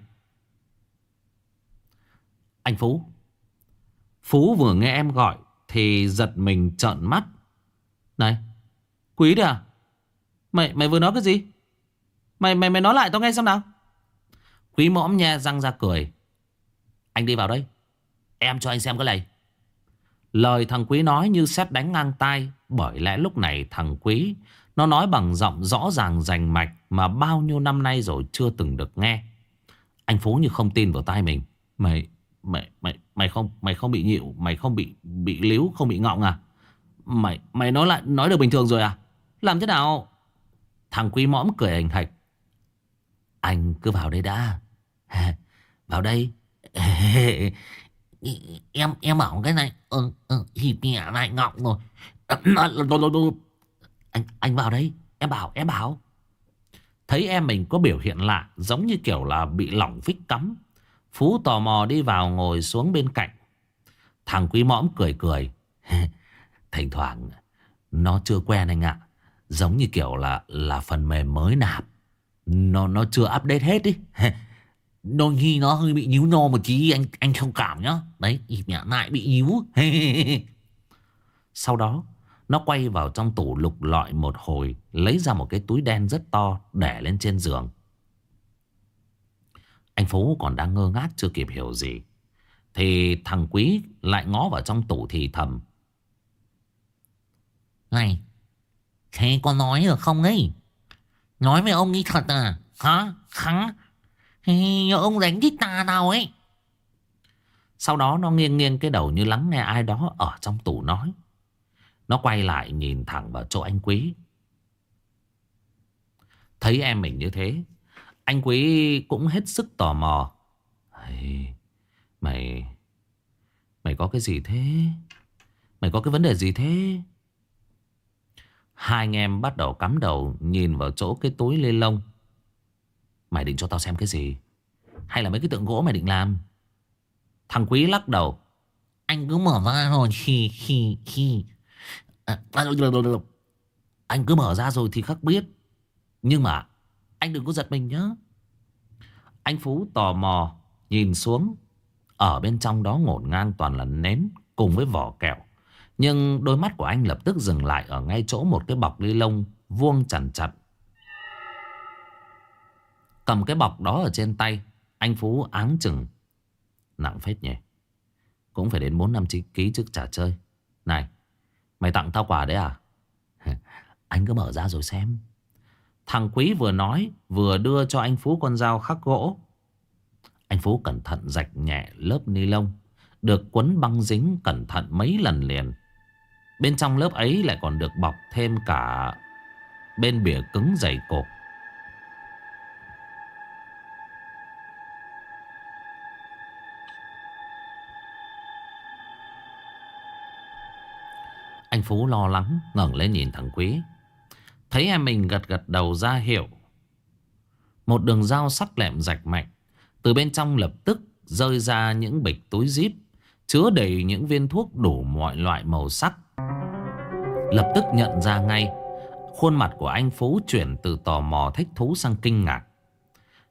Speaker 1: Anh Phú. Phú vừa nghe em gọi Thì giật mình trợn mắt. Này, Quý đấy à? Mày mày vừa nói cái gì? Mày mày mày nói lại tao nghe xem nào. Quý mõm nha răng ra cười. Anh đi vào đây. Em cho anh xem cái này. Lời thằng Quý nói như xét đánh ngang tai. Bởi lẽ lúc này thằng Quý Nó nói bằng giọng rõ ràng rành mạch Mà bao nhiêu năm nay rồi chưa từng được nghe Anh Phú như không tin vào tai mình Mày Mày mày mày không mày không bị nhịu, mày không bị bị líu, không bị ngọng à? Mày mày nói lại nói được bình thường rồi à? Làm thế nào? Thằng Quý mõm cười hành hạch. Anh cứ vào đây đã. vào đây.
Speaker 2: em em bảo cái này ừ, ừ, thì mẹ lại ngọng rồi.
Speaker 1: À, anh anh vào đây. Em bảo em bảo. Thấy em mình có biểu hiện lạ giống như kiểu là bị lỏng vích cắm. Phú tò mò đi vào ngồi xuống bên cạnh. Thằng quý mõm cười cười. Thỉnh thoảng nó chưa quen anh ạ. Giống như kiểu là là phần mềm mới nạp. Nó nó chưa update hết đi.
Speaker 2: Đôi khi nó hơi bị nhíu no một tí anh anh thông cảm nhá. Đấy, mẹ lại bị nhíu.
Speaker 1: Sau đó, nó quay vào trong tủ lục lọi một hồi, lấy ra một cái túi đen rất to để lên trên giường. Anh Phú còn đang ngơ ngác chưa kịp hiểu gì. Thì thằng Quý lại ngó vào trong tủ thì thầm.
Speaker 2: Này, thế có nói được không ấy? Nói với ông ấy thật à? Hả? Hả? Nhớ ông đánh cái tà nào ấy.
Speaker 1: Sau đó nó nghiêng nghiêng cái đầu như lắng nghe ai đó ở trong tủ nói. Nó quay lại nhìn thẳng vào chỗ anh Quý. Thấy em mình như thế anh Quý cũng hết sức tò mò. Mày, mày, mày có cái gì thế? Mày có cái vấn đề gì thế? Hai anh em bắt đầu cắm đầu nhìn vào chỗ cái túi lê lông. Mày định cho tao xem cái gì? Hay là mấy cái tượng gỗ mày định làm? Thằng Quý lắc đầu.
Speaker 2: Anh cứ mở ra rồi khi khi khi. À, à
Speaker 1: anh cứ mở ra rồi thì khắc biết. Nhưng mà anh đừng có giật mình nhé Anh Phú tò mò Nhìn xuống. Ở bên trong đó ngổn ngang toàn là nến Cùng với vỏ kẹo. Nhưng đôi mắt của anh lập tức dừng lại Ở ngay chỗ một cái bọc ly lông Vuông chằn chặt. Cầm cái bọc đó ở trên tay Anh Phú áng chừng. Nặng phết nhỉ. Cũng phải đến 4 năm ký trước trả chơi. Này Mày tặng tao quà đấy à? Anh cứ mở ra rồi xem. Thằng Quý vừa nói, Vừa đưa cho anh Phú con dao khắc gỗ. Anh Phú cẩn thận rạch nhẹ lớp ni lông, Được quấn băng dính cẩn thận mấy lần liền. Bên trong lớp ấy lại còn được bọc thêm cả Bên bìa cứng dày cột Anh Phú lo lắng, ngẩng lên nhìn thằng Quý. Thấy em mình gật gật đầu ra hiệu. Một đường dao sắc lẹm rạch mạnh Từ bên trong lập tức rơi ra những bịch túi zip, Chứa đầy những viên thuốc đủ mọi loại màu sắc. Lập tức nhận ra ngay, Khuôn mặt của anh Phú chuyển từ tò mò thích thú sang kinh ngạc.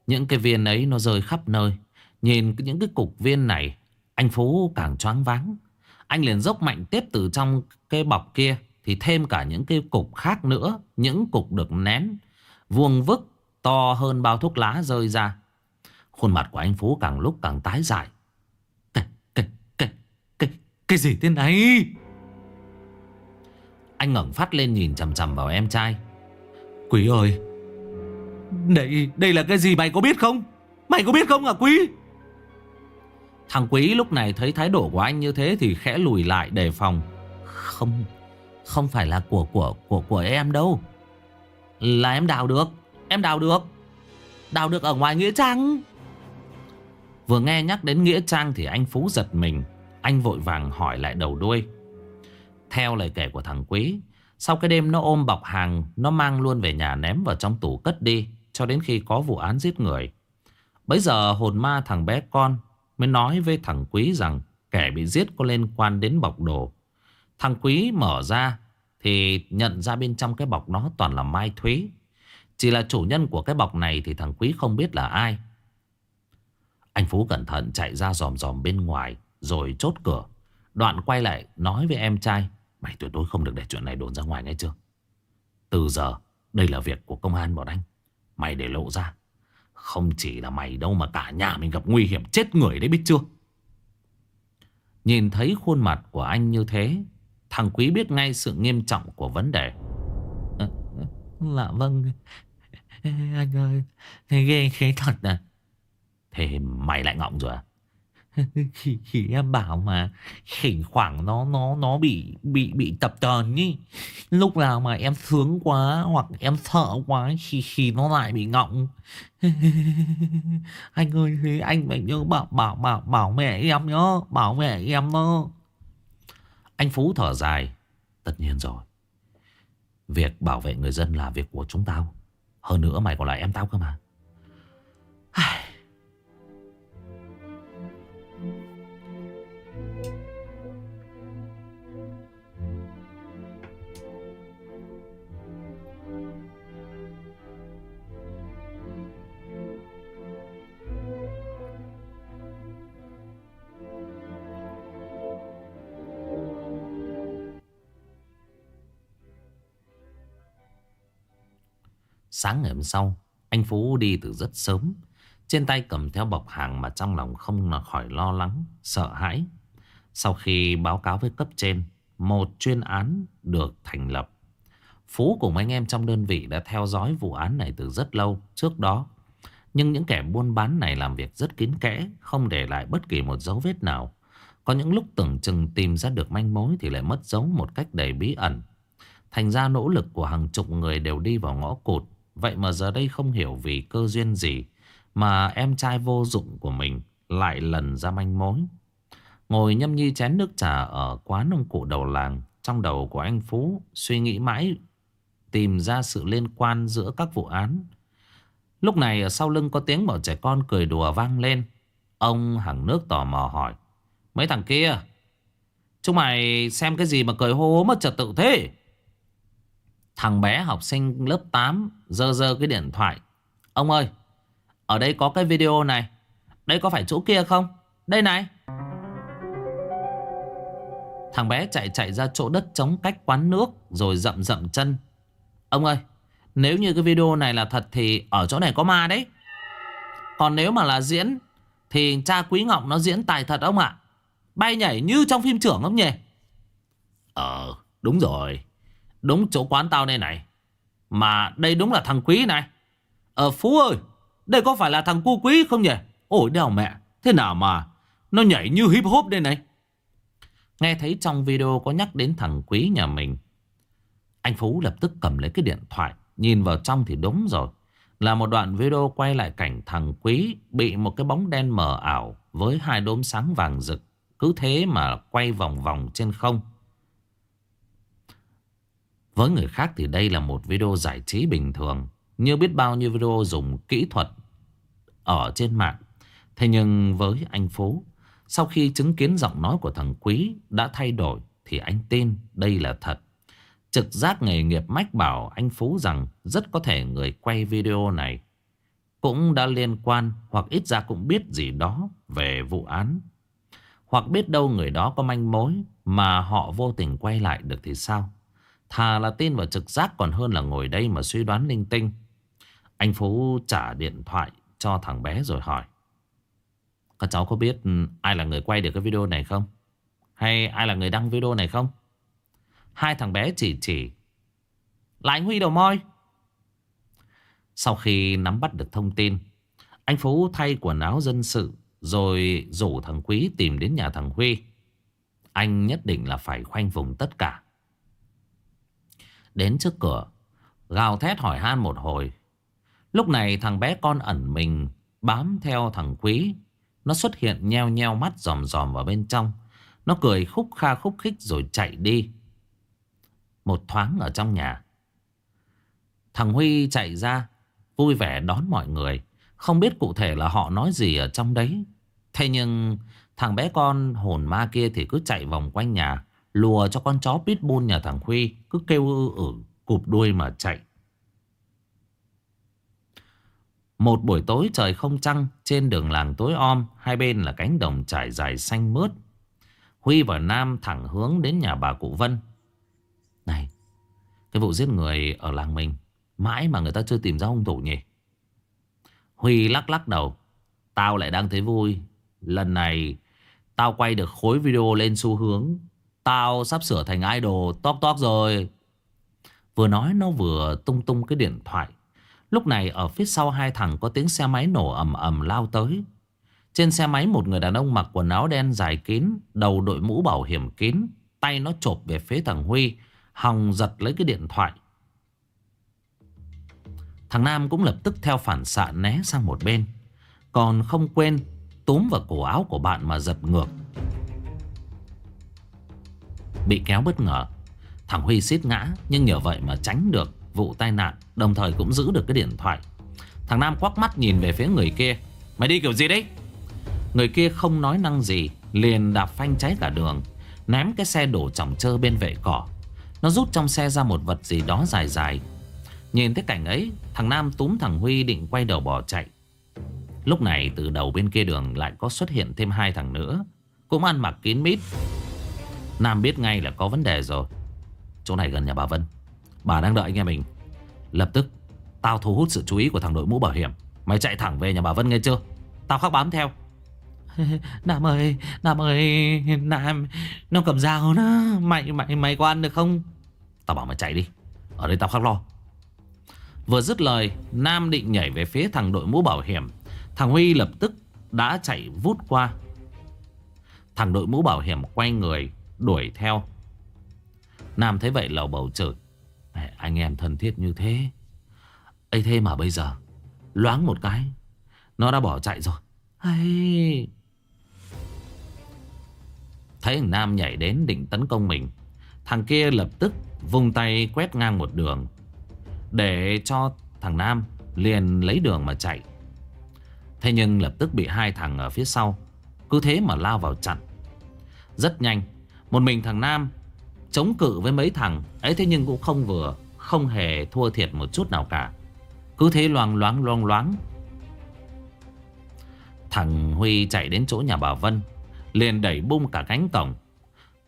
Speaker 1: Những cái viên ấy nó rơi khắp nơi, Nhìn những cái cục viên này, Anh Phú càng choáng váng. Anh liền dốc mạnh tiếp từ trong cái bọc kia thì thêm cả những cái cục khác nữa Những cục được nén. Vuông vức to hơn bao thuốc lá rơi ra. Khuôn mặt của anh Phú càng lúc càng tái dại Cái, cái, cái, cái, cái gì thế này? Anh ngẩng phát lên nhìn chầm chầm vào em trai. Quý ơi Đây, đây là cái gì mày có biết không? Mày có biết không à Quý Thằng Quý lúc này thấy thái độ của anh như thế Thì khẽ lùi lại đề phòng. Không không phải là của của của của em đâu. Là em đào được, Em đào được. Đào được ở ngoài Nghĩa Trang. Vừa nghe nhắc đến Nghĩa Trang Thì anh Phú giật mình. Anh vội vàng hỏi lại đầu đuôi. Theo lời kể của thằng Quý, Sau cái đêm nó ôm bọc hàng, Nó mang luôn về nhà ném vào trong tủ cất đi, Cho đến khi có vụ án giết người. Bây giờ hồn ma thằng bé con Mới nói với thằng Quý rằng Kẻ bị giết có liên quan đến bọc đồ. Thằng Quý mở ra Thì nhận ra bên trong cái bọc nó toàn là mai thúy. Chỉ là chủ nhân của cái bọc này Thì thằng Quý không biết là ai. Anh Phú cẩn thận chạy ra dòm dòm bên ngoài Rồi chốt cửa. Đoạn quay lại nói với em trai, Mày tuyệt đối không được để chuyện này đồn ra ngoài nghe chưa? Từ giờ, Đây là việc của công an bọn anh. Mày để lộ ra. Không chỉ là mày đâu mà cả nhà mình gặp nguy hiểm chết người đấy biết chưa? Nhìn thấy khuôn mặt của anh như thế Thằng Quý biết ngay sự nghiêm trọng của vấn đề.
Speaker 2: À, vâng. Anh ơi Ghê ghê thật à.
Speaker 1: Thế mày lại ngọng rồi à?
Speaker 2: Khi, khi em bảo mà khỉnh khoảng nó nó nó bị bị bị tập tờn ý. Lúc nào mà em sướng quá hoặc em sợ quá thì khi nó lại bị ngọng. anh ơi thì anh phải nhớ bảo bảo bảo bảo mẹ em nhớ, bảo mẹ em nó
Speaker 1: anh phú thở dài. Tất nhiên rồi. Việc bảo vệ người dân là việc của chúng tao. Hơn nữa mày còn là em tao cơ mà. Sáng ngày hôm sau, Anh Phú đi từ rất sớm. Trên tay cầm theo bọc hàng Mà trong lòng không là khỏi lo lắng, Sợ hãi. Sau khi báo cáo với cấp trên, Một chuyên án được thành lập. Phú cùng anh em trong đơn vị Đã theo dõi vụ án này từ rất lâu Trước đó. Nhưng những kẻ buôn bán này làm việc rất kín kẽ, Không để lại bất kỳ một dấu vết nào. Có những lúc tưởng chừng tìm ra được manh mối Thì lại mất dấu một cách đầy bí ẩn. Thành ra nỗ lực của hàng chục người đều đi vào ngõ cụt. Vậy mà giờ đây không hiểu vì cơ duyên gì Mà em trai vô dụng của mình Lại lần ra manh mối. Ngồi nhâm nhi chén nước trà Ở quán ông cụ đầu làng, Trong đầu của anh Phú Suy nghĩ mãi, Tìm ra sự liên quan giữa các vụ án. Lúc này ở sau lưng có tiếng bọn trẻ con cười đùa vang lên. Ông hàng nước tò mò hỏi, Mấy thằng kia, Chúng mày xem cái gì mà cười hô hố mất trật tự thế? Thằng bé học sinh lớp 8 Dơ dơ cái điện thoại. Ông ơi, Ở đây có cái video này. Đây có phải chỗ kia không? Đây này. Thằng bé chạy chạy ra chỗ đất trống cách quán nước Rồi rậm rậm chân. Ông ơi, Nếu như cái video này là thật Thì ở chỗ này có ma đấy. Còn nếu mà là diễn, Thì cha Quý Ngọc nó diễn tài thật ông ạ. Bay nhảy như trong phim trưởng ông nhỉ? Ờ đúng rồi. Đúng chỗ quán tao đây này. Mà đây đúng là thằng Quý này. Ờ Phú ơi, Đây có phải là thằng cu Quý không nhỉ? Ôi đèo mẹ, Thế nào mà Nó nhảy như hip hop đây này. Nghe thấy trong video có nhắc đến thằng Quý nhà mình, Anh Phú lập tức cầm lấy cái điện thoại, Nhìn vào trong thì đúng rồi. Là một đoạn video quay lại cảnh thằng Quý Bị một cái bóng đen mờ ảo Với hai đốm sáng vàng rực, Cứ thế mà quay vòng vòng trên không với người khác thì đây là một video giải trí bình thường, Như biết bao nhiêu video dùng kỹ thuật Ở trên mạng. Thế nhưng với anh Phú, Sau khi chứng kiến giọng nói của thằng Quý Đã thay đổi Thì anh tin đây là thật. Trực giác nghề nghiệp mách bảo anh Phú rằng Rất có thể người quay video này Cũng đã liên quan Hoặc ít ra cũng biết gì đó Về vụ án. Hoặc biết đâu người đó có manh mối Mà họ vô tình quay lại được thì sao? Thà là tin vào trực giác còn hơn là ngồi đây mà suy đoán linh tinh. Anh Phú trả điện thoại cho thằng bé rồi hỏi. Các cháu có biết ừ, ai là người quay được cái video này không? Hay ai là người đăng video này không? Hai thằng bé chỉ chỉ. Là anh Huy đầu môi. Sau khi nắm bắt được thông tin, anh Phú thay quần áo dân sự rồi rủ thằng Quý tìm đến nhà thằng Huy. Anh nhất định là phải khoanh vùng tất cả. Đến trước cửa. Gào thét hỏi han một hồi. Lúc này thằng bé con ẩn mình, Bám theo thằng Quý. Nó xuất hiện nheo nheo mắt dòm dòm vào bên trong. Nó cười khúc kha khúc khích rồi chạy đi. Một thoáng ở trong nhà. Thằng Huy chạy ra, Vui vẻ đón mọi người. Không biết cụ thể là họ nói gì ở trong đấy. Thế nhưng Thằng bé con hồn ma kia thì cứ chạy vòng quanh nhà. Lùa cho con chó pitbull nhà thằng Huy Cứ kêu ư ử Cụp đuôi mà chạy. Một buổi tối trời không trăng, Trên đường làng tối om, Hai bên là cánh đồng trải dài xanh mướt. Huy và Nam thẳng hướng đến nhà bà cụ Vân. Này, Cái vụ giết người ở làng mình, Mãi mà người ta chưa tìm ra hung thủ nhỉ? Huy lắc lắc đầu. Tao lại đang thấy vui. Lần này, Tao quay được khối video lên xu hướng. Tao sắp sửa thành idol top top rồi. Vừa nói, nó vừa tung tung cái điện thoại. Lúc này, ở phía sau hai thằng có tiếng xe máy nổ ầm ầm lao tới. Trên xe máy, một người đàn ông mặc quần áo đen dài kín, Đầu đội mũ bảo hiểm kín, Tay nó chộp về phía thằng Huy, Hòng giật lấy cái điện thoại. Thằng Nam cũng lập tức theo phản xạ né sang một bên. Còn không quên, túm vào cổ áo của bạn mà giật ngược. Bị kéo bất ngờ. Thằng Huy xít ngã, Nhưng nhờ vậy mà tránh được vụ tai nạn, Đồng thời cũng giữ được cái điện thoại. Thằng Nam quắc mắt nhìn về phía người kia. Mày đi kiểu gì đấy? Người kia không nói năng gì, Liền đạp phanh cháy cả đường, Ném cái xe đổ chỏng chơ bên vệ cỏ. Nó rút trong xe ra một vật gì đó dài dài. Nhìn thấy cảnh ấy, Thằng Nam túm thằng Huy định quay đầu bỏ chạy. Lúc này từ đầu bên kia đường Lại có xuất hiện thêm hai thằng nữa, Cũng ăn mặc kín mít. Nam biết ngay là có vấn đề rồi. Chỗ này gần nhà bà Vân. Bà đang đợi anh em mình. Lập tức Tao thu hút sự chú ý của thằng đội mũ bảo hiểm. Mày chạy thẳng về nhà bà Vân nghe chưa? Tao khắc bám theo.
Speaker 2: Nam ơi Nam ơi Nam Nó cầm dao nó. Mày mày mày có ăn được không?
Speaker 1: Tao bảo mày chạy đi. Ở đây tao khắc lo. Vừa dứt lời Nam định nhảy về phía thằng đội mũ bảo hiểm. Thằng Huy lập tức đã chạy vút qua. Thằng đội mũ bảo hiểm quay người Đuổi theo. Nam thấy vậy lầu bầu chửi Anh em thân thiết như thế. Ấy thế mà bây giờ, Loáng một cái, Nó đã bỏ chạy rồi.
Speaker 2: Hay...
Speaker 1: Thấy thằng Nam nhảy đến định tấn công mình, Thằng kia lập tức vung tay quét ngang một đường, Để cho thằng Nam liền lấy đường mà chạy. Thế nhưng lập tức bị hai thằng ở phía sau, Cứ thế mà lao vào chặn. Rất nhanh một mình thằng Nam Chống cự với mấy thằng ấy thế nhưng cũng không vừa, Không hề thua thiệt một chút nào cả. Cứ thế loang loáng loang loáng. Thằng Huy chạy đến chỗ nhà bà Vân, Liền đẩy bung cả cánh cổng.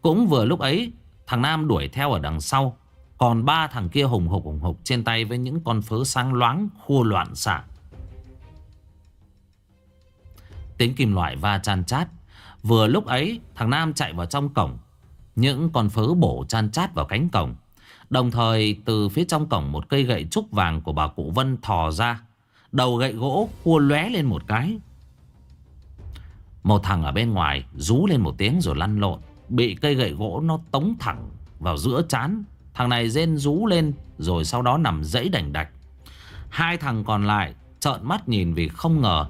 Speaker 1: Cũng vừa lúc ấy, Thằng Nam đuổi theo ở đằng sau, Còn ba thằng kia hùng hục hùng hục trên tay Với những con phớ sáng loáng khua loạn xạ. Tiếng kim loại va chan chát. Vừa lúc ấy, thằng Nam chạy vào trong cổng những con phớ bổ chan chát vào cánh cổng. Đồng thời, từ phía trong cổng Một cây gậy trúc vàng của bà cụ Vân thò ra. Đầu gậy gỗ cua lóe lên một cái. Một thằng ở bên ngoài Rú lên một tiếng rồi lăn lộn. Bị cây gậy gỗ nó tống thẳng vào giữa chán. Thằng này rên rú lên Rồi sau đó nằm dẫy đành đạch. Hai thằng còn lại trợn mắt nhìn vì không ngờ.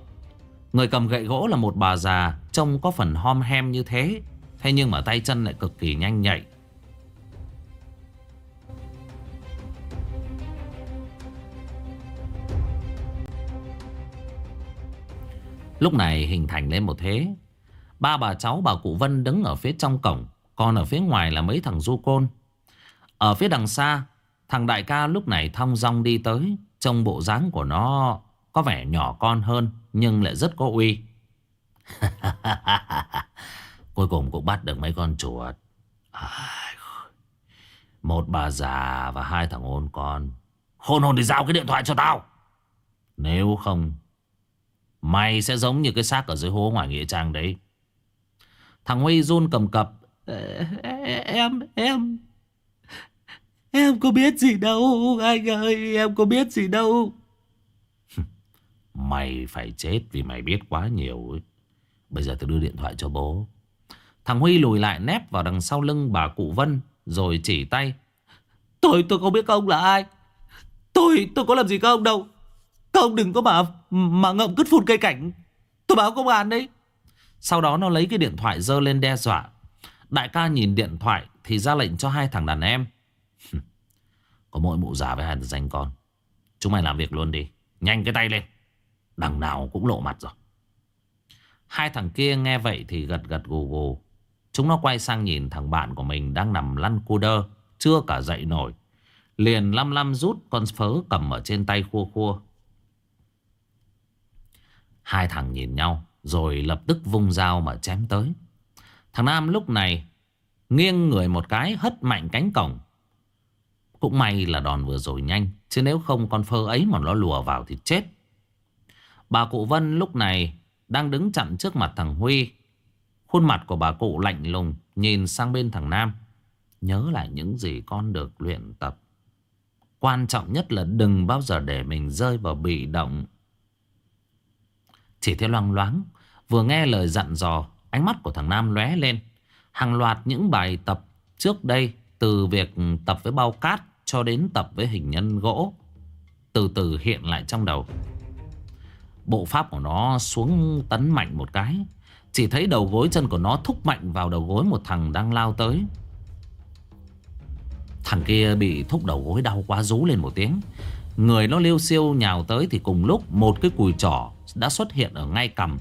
Speaker 1: Người cầm gậy gỗ là một bà già, Trông có phần hom hem như thế. Thế nhưng mà tay chân lại cực kỳ nhanh nhạy. Lúc này hình thành lên một thế. Ba bà cháu bà cụ Vân đứng ở phía trong cổng, Còn ở phía ngoài là mấy thằng du côn. Ở phía đằng xa, Thằng đại ca lúc này thong dong đi tới Trong bộ dáng của nó Có vẻ nhỏ con hơn Nhưng lại rất có uy. Cuối cùng cũng bắt được mấy con chuột. Một bà già và hai thằng ôn con. Khôn hồn thì giao cái điện thoại cho tao. Nếu không, Mày sẽ giống như cái xác ở dưới hố ngoài Nghĩa Trang đấy. Thằng Huy run cầm cập.
Speaker 2: Em Em. Em có biết gì đâu, Anh ơi, em có biết gì đâu.
Speaker 1: Mày phải chết vì mày biết quá nhiều ấy. Bây giờ tôi đưa điện thoại cho bố. Thằng Huy lùi lại nép vào đằng sau lưng bà cụ Vân, Rồi chỉ tay.
Speaker 2: Tôi tôi không biết ông là ai. Tôi tôi có làm gì các ông đâu. Các ông đừng có mà mà ngậm cứt phun cây cảnh. Tôi báo công an đấy.
Speaker 1: Sau đó nó lấy cái điện thoại dơ lên đe dọa. Đại ca nhìn điện thoại Thì ra lệnh cho hai thằng đàn em. Có mỗi mụ già với hai thằng danh con. Chúng mày làm việc luôn đi. Nhanh cái tay lên. Đằng nào cũng lộ mặt rồi. Hai thằng kia nghe vậy thì gật gật gù gù. Chúng nó quay sang nhìn thằng bạn của mình đang nằm lăn cu đơ, Chưa cả dậy nổi. Liền lăm lăm rút con phớ cầm ở trên tay khua khua. Hai thằng nhìn nhau, Rồi lập tức vung dao mà chém tới. Thằng Nam lúc này Nghiêng người một cái, hất mạnh cánh cổng. Cũng may là đòn vừa rồi nhanh, Chứ nếu không con phơ ấy mà nó lùa vào thì chết. Bà cụ Vân lúc này Đang đứng chặn trước mặt thằng Huy. Khuôn mặt của bà cụ lạnh lùng Nhìn sang bên thằng Nam. Nhớ lại những gì con được luyện tập. Quan trọng nhất là đừng bao giờ để mình rơi vào bị động. Chỉ thấy loang loáng, Vừa nghe lời dặn dò, Ánh mắt của thằng Nam lóe lên. Hàng loạt những bài tập trước đây, Từ việc tập với bao cát Cho đến tập với hình nhân gỗ, Từ từ hiện lại trong đầu. Bộ pháp của nó xuống tấn mạnh một cái. Chỉ thấy đầu gối chân của nó thúc mạnh vào đầu gối một thằng đang lao tới. Thằng kia bị thúc đầu gối đau quá rú lên một tiếng. Người nó liêu siêu nhào tới thì cùng lúc một cái cùi trỏ đã xuất hiện ở ngay cầm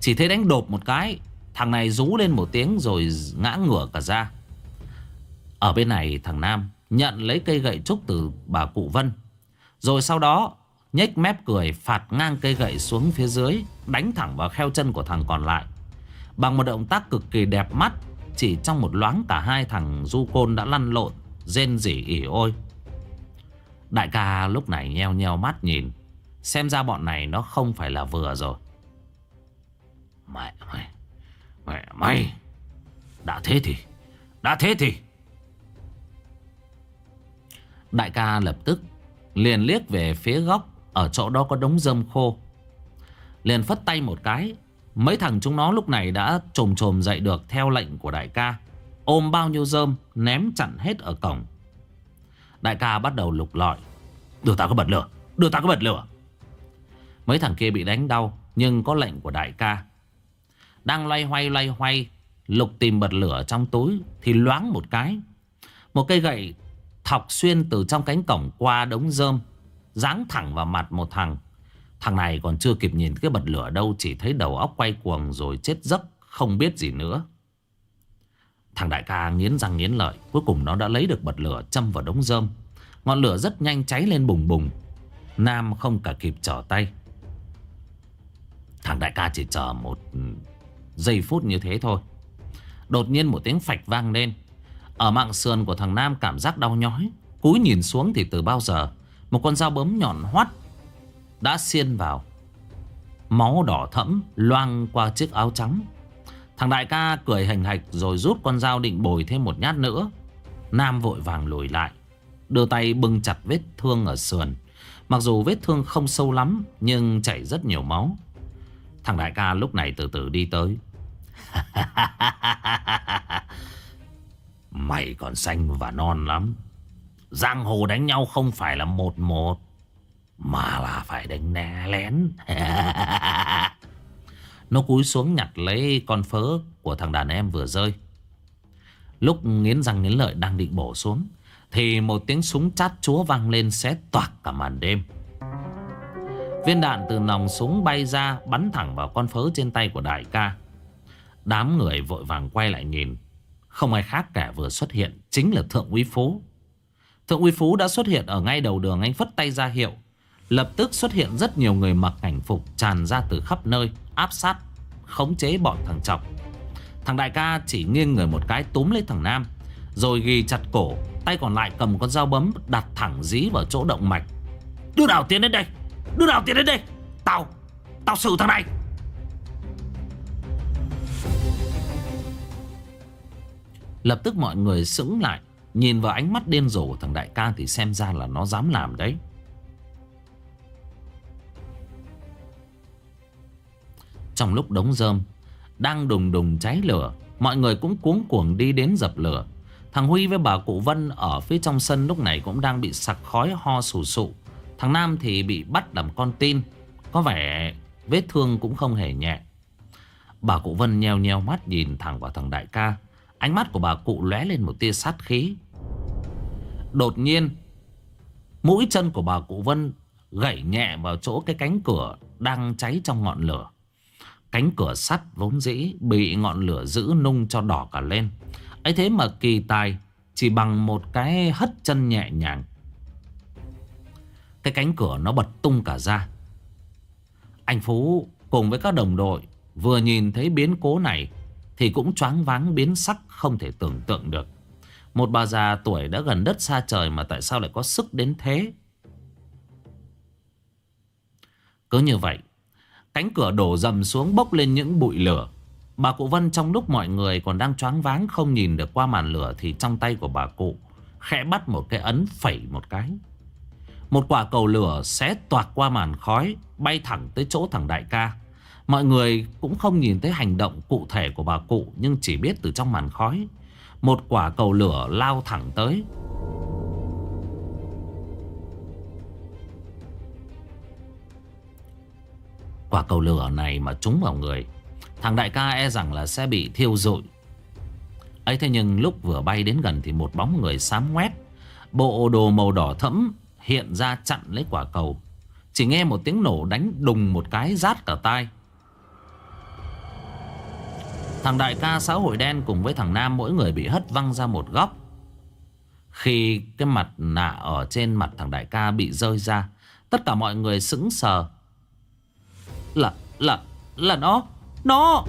Speaker 1: Chỉ thấy đánh đột một cái, Thằng này rú lên một tiếng rồi ngã ngửa cả ra. Ở bên này, thằng Nam nhận lấy cây gậy trúc từ bà cụ Vân. Rồi sau đó, nhếch mép cười phạt ngang cây gậy xuống phía dưới, Đánh thẳng vào kheo chân của thằng còn lại. Bằng một động tác cực kỳ đẹp mắt, Chỉ trong một loáng cả hai thằng du côn đã lăn lộn, Rên rỉ ỉ ôi. Đại ca lúc này nheo nheo mắt nhìn, Xem ra bọn này nó không phải là vừa rồi. Mẹ, mày Mẹ, mày, Đã thế thì, Đã thế thì. Đại ca lập tức Liền liếc về phía góc Ở chỗ đó có đống rơm khô. Liền phất tay một cái Mấy thằng chúng nó lúc này đã trồm trồm dậy được Theo lệnh của đại ca. Ôm bao nhiêu rơm Ném chặn hết ở cổng. Đại ca bắt đầu lục lọi. Đưa tao có bật lửa, Đưa tao có bật lửa. Mấy thằng kia bị đánh đau, Nhưng có lệnh của đại ca. Đang loay hoay loay hoay, Lục tìm bật lửa trong túi Thì loáng một cái. Một cây gậy thọc xuyên từ trong cánh cổng qua đống rơm Giáng thẳng vào mặt một thằng. Thằng này còn chưa kịp nhìn cái bật lửa đâu, Chỉ thấy đầu óc quay cuồng rồi chết giấc, Không biết gì nữa. Thằng đại ca nghiến răng nghiến lợi, Cuối cùng nó đã lấy được bật lửa châm vào đống rơm. Ngọn lửa rất nhanh cháy lên bùng bùng. Nam không cả kịp trở tay. Thằng đại ca chỉ chờ một giây phút như thế thôi. Đột nhiên một tiếng phạch vang lên. Ở mạng sườn của thằng Nam cảm giác đau nhói. Cúi nhìn xuống thì từ bao giờ, Một con dao bấm nhọn hoắt đã xiên vào. Máu đỏ thẫm loang qua chiếc áo trắng. Thằng đại ca cười hành hạch Rồi rút con dao định bồi thêm một nhát nữa. Nam vội vàng lùi lại, Đưa tay bưng chặt vết thương ở sườn. Mặc dù vết thương không sâu lắm, Nhưng chảy rất nhiều máu. Thằng đại ca lúc này từ từ đi tới. Mày còn xanh và non lắm. Giang hồ đánh nhau không phải là một một. Mà là phải đánh né lén. Nó cúi xuống nhặt lấy con phớ của thằng đàn em vừa rơi. Lúc nghiến răng nghiến lợi đang định bổ xuống, Thì một tiếng súng chát chúa vang lên xé toạc cả màn đêm. Viên đạn từ nòng súng bay ra, Bắn thẳng vào con phớ trên tay của đại ca. Đám người vội vàng quay lại nhìn. Không ai khác cả vừa xuất hiện Chính là Thượng quý Phú. Thượng quý Phú đã xuất hiện ở ngay đầu đường, Anh phất tay ra hiệu. Lập tức xuất hiện rất nhiều người mặc cảnh phục Tràn ra từ khắp nơi, Áp sát, Khống chế bọn thằng Trọng. Thằng đại ca chỉ nghiêng người một cái túm lấy thằng Nam, Rồi ghi chặt cổ, Tay còn lại cầm con dao bấm Đặt thẳng dí vào chỗ động mạch. Đưa đảo tiến đến đây, Đưa đảo tiến đến đây. Tao Tao xử thằng này. Lập tức mọi người sững lại, Nhìn vào ánh mắt điên rồ của thằng đại ca Thì xem ra là nó dám làm đấy. Trong lúc đống rơm Đang đùng đùng cháy lửa, Mọi người cũng cuống cuồng đi đến dập lửa. Thằng Huy với bà cụ Vân Ở phía trong sân lúc này cũng đang bị sặc khói ho sù sụ. Thằng Nam thì bị bắt làm con tin, Có vẻ vết thương cũng không hề nhẹ. Bà cụ Vân nheo nheo mắt nhìn thẳng vào thằng đại ca. Ánh mắt của bà cụ lóe lên một tia sát khí. Đột nhiên, Mũi chân của bà cụ Vân Gãy nhẹ vào chỗ cái cánh cửa Đang cháy trong ngọn lửa. Cánh cửa sắt vốn dĩ Bị ngọn lửa giữ nung cho đỏ cả lên. Ấy thế mà kỳ tài Chỉ bằng một cái hất chân nhẹ nhàng. Cái cánh cửa nó bật tung cả ra. Anh Phú cùng với các đồng đội Vừa nhìn thấy biến cố này Thì cũng choáng váng biến sắc không thể tưởng tượng được. Một bà già tuổi đã gần đất xa trời Mà tại sao lại có sức đến thế? Cứ như vậy Cánh cửa đổ dầm xuống bốc lên những bụi lửa. Bà cụ Vân trong lúc mọi người còn đang choáng váng không nhìn được qua màn lửa Thì trong tay của bà cụ khẽ bắt một cái ấn phẩy một cái. Một quả cầu lửa sẽ toạc qua màn khói, Bay thẳng tới chỗ thằng đại ca. Mọi người cũng không nhìn thấy hành động cụ thể của bà cụ, Nhưng chỉ biết từ trong màn khói, Một quả cầu lửa lao thẳng tới. Quả cầu lửa này mà trúng vào người, Thằng đại ca e rằng là sẽ bị thiêu rụi. Ấy thế nhưng lúc vừa bay đến gần Thì một bóng người xám ngoét, Bộ đồ màu đỏ thẫm Hiện ra chặn lấy quả cầu. Chỉ nghe một tiếng nổ đánh đùng một cái rát cả tai. Thằng đại ca xã hội đen cùng với thằng Nam Mỗi người bị hất văng ra một góc. Khi cái mặt nạ ở trên mặt thằng đại ca bị rơi ra, Tất cả mọi người sững sờ. Là, là, là nó. Nó!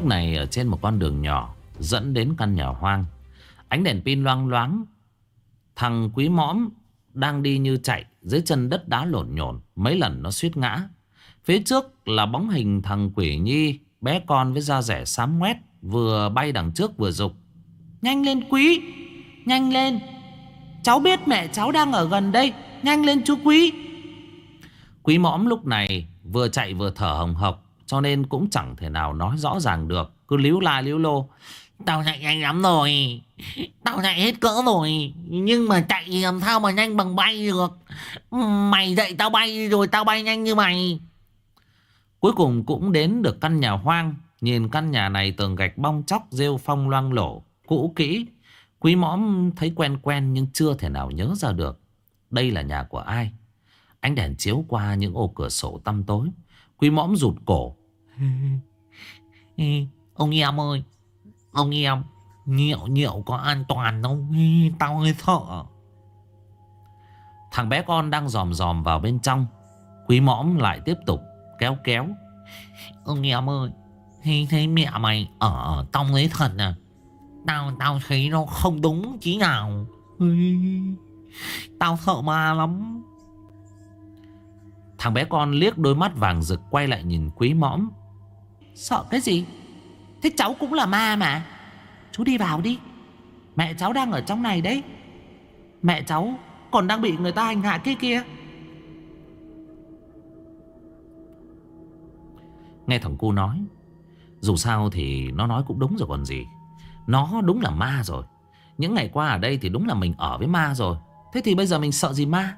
Speaker 1: Lúc này ở trên một con đường nhỏ Dẫn đến căn nhà hoang. Ánh đèn pin loang loáng, Thằng quý mõm Đang đi như chạy Dưới chân đất đá lộn nhộn, Mấy lần nó suýt ngã. Phía trước là bóng hình thằng quỷ nhi, Bé con với da rẻ xám ngoét, Vừa bay đằng trước vừa dục.
Speaker 3: Nhanh lên quý, Nhanh lên. Cháu biết mẹ cháu đang ở gần đây, Nhanh lên chú quý.
Speaker 1: Quý mõm lúc này vừa chạy vừa thở hồng hộc cho nên cũng chẳng thể nào nói rõ ràng được. Cứ líu la líu lô.
Speaker 2: Tao chạy nhanh lắm rồi. Tao chạy hết cỡ rồi. Nhưng mà chạy làm sao mà nhanh bằng bay được? Mày dạy tao bay rồi tao bay nhanh như mày.
Speaker 1: Cuối cùng cũng đến được căn nhà hoang. Nhìn căn nhà này tường gạch bong chóc Rêu phong loang lổ Cũ kỹ. Quý mõm thấy quen quen nhưng chưa thể nào nhớ ra được Đây là nhà của ai. Ánh đèn chiếu qua những ô cửa sổ tăm tối. Quý mõm rụt cổ
Speaker 2: Ông em ơi Ông em Nhậu nhậu có an toàn không? Tao hơi sợ.
Speaker 1: Thằng bé con đang dòm dòm vào bên trong. Quý mõm lại tiếp tục kéo kéo.
Speaker 2: Ông em ơi Thấy, thấy mẹ mày ở trong ấy thật à? Tao tao thấy nó không đúng chí nào. Tao sợ ma lắm.
Speaker 1: Thằng bé con liếc đôi mắt vàng rực quay lại nhìn quý mõm.
Speaker 3: Sợ cái gì? Thế cháu cũng là ma mà. Chú đi vào đi. Mẹ cháu đang ở trong này đấy. Mẹ cháu còn đang bị người ta hành hạ kia kia
Speaker 1: Nghe thằng cu nói, Dù sao thì nó nói cũng đúng rồi còn gì. Nó đúng là ma rồi. Những ngày qua ở đây thì đúng là mình ở với ma rồi. Thế thì bây giờ mình sợ gì ma?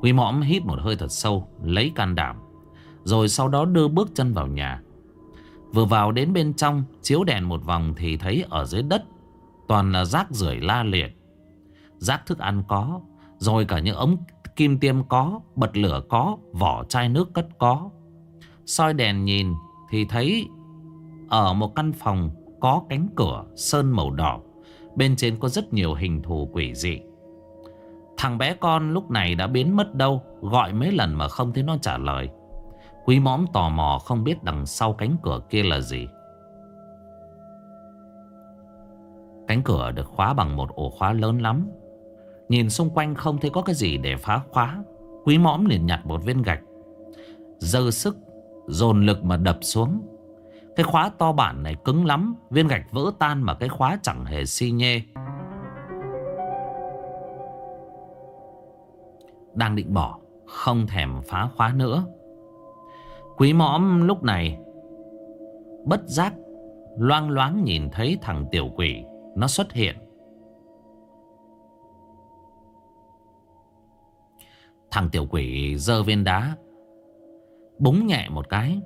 Speaker 1: Quý mõm hít một hơi thật sâu, Lấy can đảm, Rồi sau đó đưa bước chân vào nhà. Vừa vào đến bên trong, Chiếu đèn một vòng thì thấy ở dưới đất, Toàn là rác rưởi la liệt. Rác thức ăn có, Rồi cả những ống kim tiêm có, Bật lửa có, Vỏ chai nước cất có. Soi đèn nhìn thì thấy Ở một căn phòng Có cánh cửa sơn màu đỏ, Bên trên có rất nhiều hình thù quỷ dị. Thằng bé con lúc này đã biến mất đâu, Gọi mấy lần mà không thấy nó trả lời. Quý mõm tò mò không biết đằng sau cánh cửa kia là gì. Cánh cửa được khóa bằng một ổ khóa lớn lắm. Nhìn xung quanh không thấy có cái gì để phá khóa. Quý mõm liền nhặt một viên gạch. Dơ sức, Dồn lực mà đập xuống. Cái khóa to bản này cứng lắm, Viên gạch vỡ tan mà cái khóa chẳng hề xi nhê. Đang định bỏ, Không thèm phá khóa nữa. Quý mõm lúc này Bất giác, Loang loáng nhìn thấy thằng tiểu quỷ Nó xuất hiện. Thằng tiểu quỷ giơ viên đá, Búng nhẹ một cái.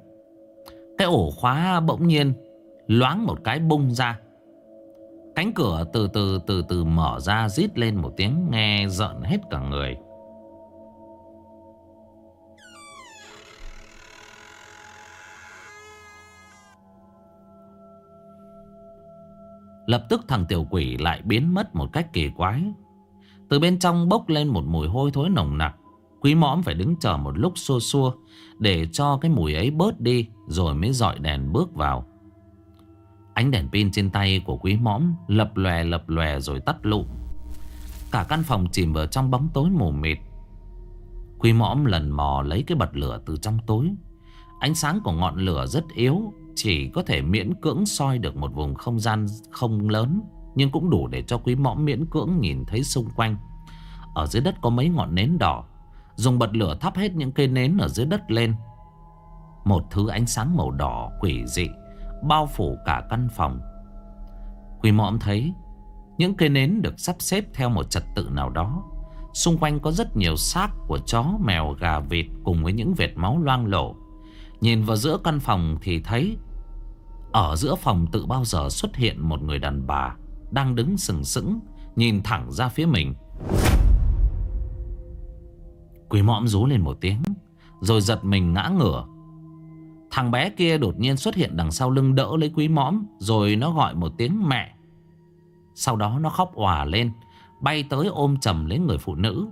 Speaker 1: Cái ổ khóa bỗng nhiên Loáng một cái bung ra. Cánh cửa từ từ từ từ mở ra, Rít lên một tiếng, nghe giận hết cả người. Lập tức thằng tiểu quỷ lại biến mất một cách kỳ quái. Từ bên trong bốc lên một mùi hôi thối nồng nặc. Quý mõm phải đứng chờ một lúc xua xua, Để cho cái mùi ấy bớt đi, Rồi mới dọi đèn bước vào. Ánh đèn pin trên tay của quý mõm Lập lòe lập lòe rồi tắt lụm. Cả căn phòng chìm vào trong bóng tối mù mịt. Quý mõm lần mò lấy cái bật lửa từ trong tối Ánh sáng của ngọn lửa rất yếu chỉ có thể miễn cưỡng soi được một vùng không gian không lớn Nhưng cũng đủ để cho quý mõm miễn cưỡng nhìn thấy xung quanh. Ở dưới đất có mấy ngọn nến đỏ. Dùng bật lửa thắp hết những cây nến ở dưới đất lên. Một thứ ánh sáng màu đỏ quỷ dị Bao phủ cả căn phòng. Quý mõm thấy Những cây nến được sắp xếp theo một trật tự nào đó. Xung quanh có rất nhiều xác của chó, mèo, gà, vịt Cùng với những vệt máu loang lổ. Nhìn vào giữa căn phòng thì thấy, Ở giữa phòng tự bao giờ xuất hiện một người đàn bà Đang đứng sừng sững, Nhìn thẳng ra phía mình. Quỷ mõm rú lên một tiếng, Rồi giật mình ngã ngửa. Thằng bé kia đột nhiên xuất hiện đằng sau lưng đỡ lấy quý mõm, Rồi nó gọi một tiếng mẹ. Sau đó nó khóc òa lên, Bay tới ôm chầm lấy người phụ nữ.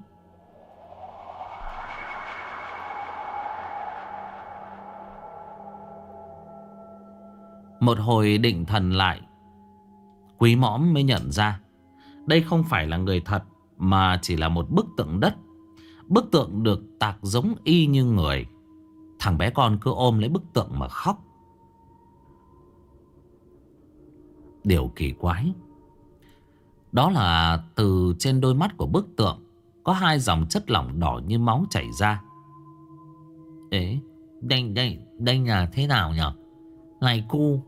Speaker 1: Một hồi định thần lại Quý mõm mới nhận ra Đây không phải là người thật Mà chỉ là một bức tượng đất. Bức tượng được tạc giống y như người. Thằng bé con cứ ôm lấy bức tượng mà khóc. Điều kỳ quái Đó là từ trên đôi mắt của bức tượng Có hai dòng chất lỏng đỏ như máu chảy ra. Ê, đây, đây, đây là thế nào nhỉ? Này cu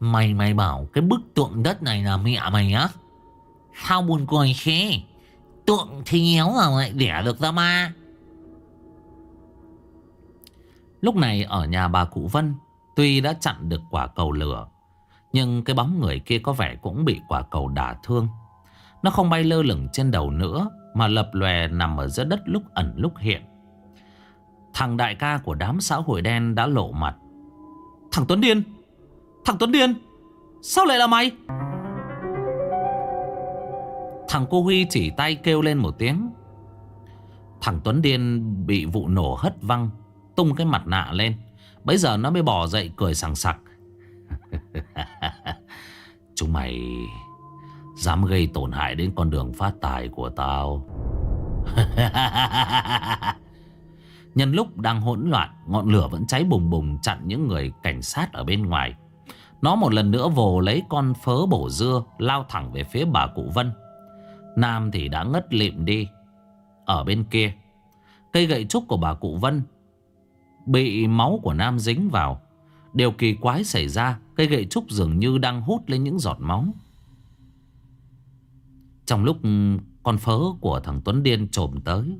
Speaker 1: mày mày bảo cái bức tượng đất này là mẹ mày á? Sao buồn cười thế? Tượng thì nhéo mà lại đẻ được ra ma Lúc này ở nhà bà cụ Vân, Tuy đã chặn được quả cầu lửa, Nhưng cái bóng người kia có vẻ cũng bị quả cầu đả thương Nó không bay lơ lửng trên đầu nữa, Mà lập lòe nằm ở giữa đất lúc ẩn lúc hiện Thằng đại ca của đám xã hội đen đã lộ mặt Thằng Tuấn Điên Thằng Tuấn Điên, Sao lại là mày? Thằng cô Huy chỉ tay kêu lên một tiếng. Thằng Tuấn Điên bị vụ nổ hất văng, Tung cái mặt nạ lên. Bây giờ nó mới bỏ dậy cười sảng sặc. Chúng mày Dám gây tổn hại đến con đường phát tài của tao. Nhân lúc đang hỗn loạn, Ngọn lửa vẫn cháy bùng bùng Chặn những người cảnh sát ở bên ngoài. Nó một lần nữa vồ lấy con phớ bổ dưa, Lao thẳng về phía bà cụ Vân. Nam thì đã ngất lịm đi, Ở bên kia. Cây gậy trúc của bà cụ Vân Bị máu của Nam dính vào. Điều kỳ quái xảy ra, Cây gậy trúc dường như đang hút lên những giọt máu. Trong lúc con phớ của thằng Tuấn Điên trồm tới,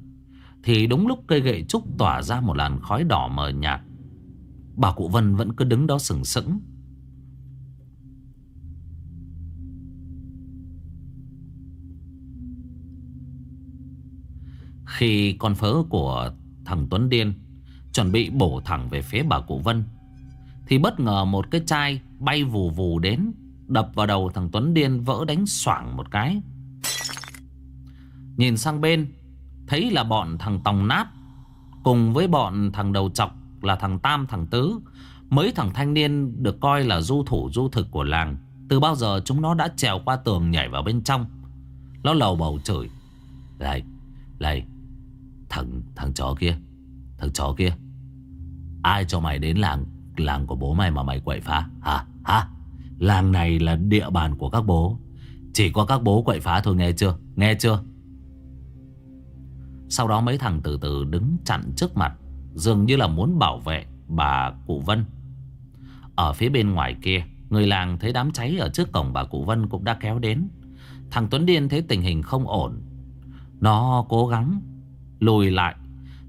Speaker 1: Thì đúng lúc cây gậy trúc tỏa ra một làn khói đỏ mờ nhạt, Bà cụ Vân vẫn cứ đứng đó sừng sững. Khi con phớ của thằng Tuấn Điên Chuẩn bị bổ thẳng về phía bà cụ Vân Thì bất ngờ một cái chai bay vù vù đến Đập vào đầu thằng Tuấn Điên vỡ đánh xoảng một cái. Nhìn sang bên Thấy là bọn thằng Tòng Nát Cùng với bọn thằng đầu chọc Là thằng Tam thằng Tứ Mấy thằng thanh niên được coi là du thủ du thực của làng Từ bao giờ chúng nó đã trèo qua tường nhảy vào bên trong. Nó lầu bầu chửi Này, này Thằng, thằng chó kia Thằng chó kia. Ai cho mày đến làng làng của bố mày mà mày quậy phá? Hả? Hả? Làng này là địa bàn của các bố. Chỉ có các bố quậy phá thôi nghe chưa? Nghe chưa? Sau đó mấy thằng từ từ đứng chặn trước mặt Dường như là muốn bảo vệ bà cụ Vân. Ở phía bên ngoài kia Người làng thấy đám cháy ở trước cổng bà cụ Vân cũng đã kéo đến. Thằng Tuấn Điên thấy tình hình không ổn. Nó cố gắng lùi lại.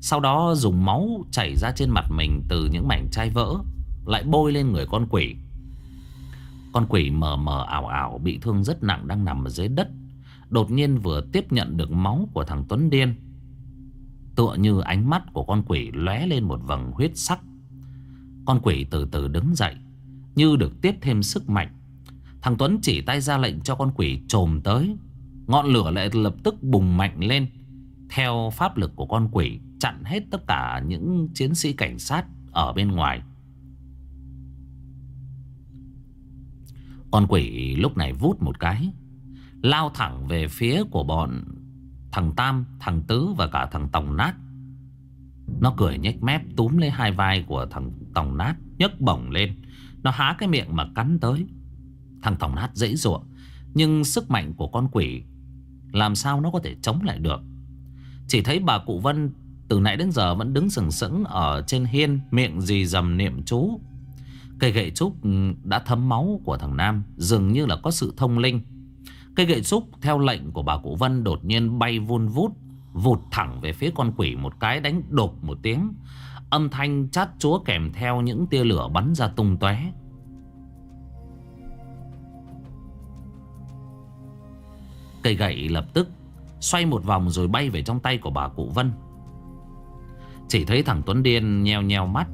Speaker 1: Sau đó dùng máu chảy ra trên mặt mình từ những mảnh chai vỡ, Lại bôi lên người con quỷ. Con quỷ mờ mờ ảo ảo bị thương rất nặng đang nằm ở dưới đất, Đột nhiên vừa tiếp nhận được máu của thằng Tuấn Điên. Tựa như ánh mắt của con quỷ lóe lên một vầng huyết sắc. Con quỷ từ từ đứng dậy, Như được tiếp thêm sức mạnh. Thằng Tuấn chỉ tay ra lệnh cho con quỷ trồm tới. Ngọn lửa lại lập tức bùng mạnh lên. Theo pháp lực của con quỷ Chặn hết tất cả những chiến sĩ cảnh sát Ở bên ngoài. Con quỷ lúc này vút một cái Lao thẳng về phía của bọn Thằng Tam, thằng Tứ và cả thằng Tòng Nát. Nó cười nhếch mép túm lấy hai vai của thằng Tòng Nát nhấc bổng lên. Nó há cái miệng mà cắn tới. Thằng Tòng Nát dễ dụa Nhưng sức mạnh của con quỷ Làm sao nó có thể chống lại được? Chỉ thấy bà cụ Vân Từ nãy đến giờ vẫn đứng sừng sững Ở trên hiên, miệng gì dầm niệm chú. Cây gậy trúc ừ, đã thấm máu của thằng Nam, Dường như là có sự thông linh. Cây gậy trúc theo lệnh của bà cụ Vân Đột nhiên bay vun vút, Vụt thẳng về phía con quỷ một cái đánh đột một tiếng. Âm thanh chát chúa kèm theo những tia lửa bắn ra tung tóe. Cây gậy lập tức Xoay một vòng rồi bay về trong tay của bà cụ Vân. Chỉ thấy thằng Tuấn Điên nheo nheo mắt.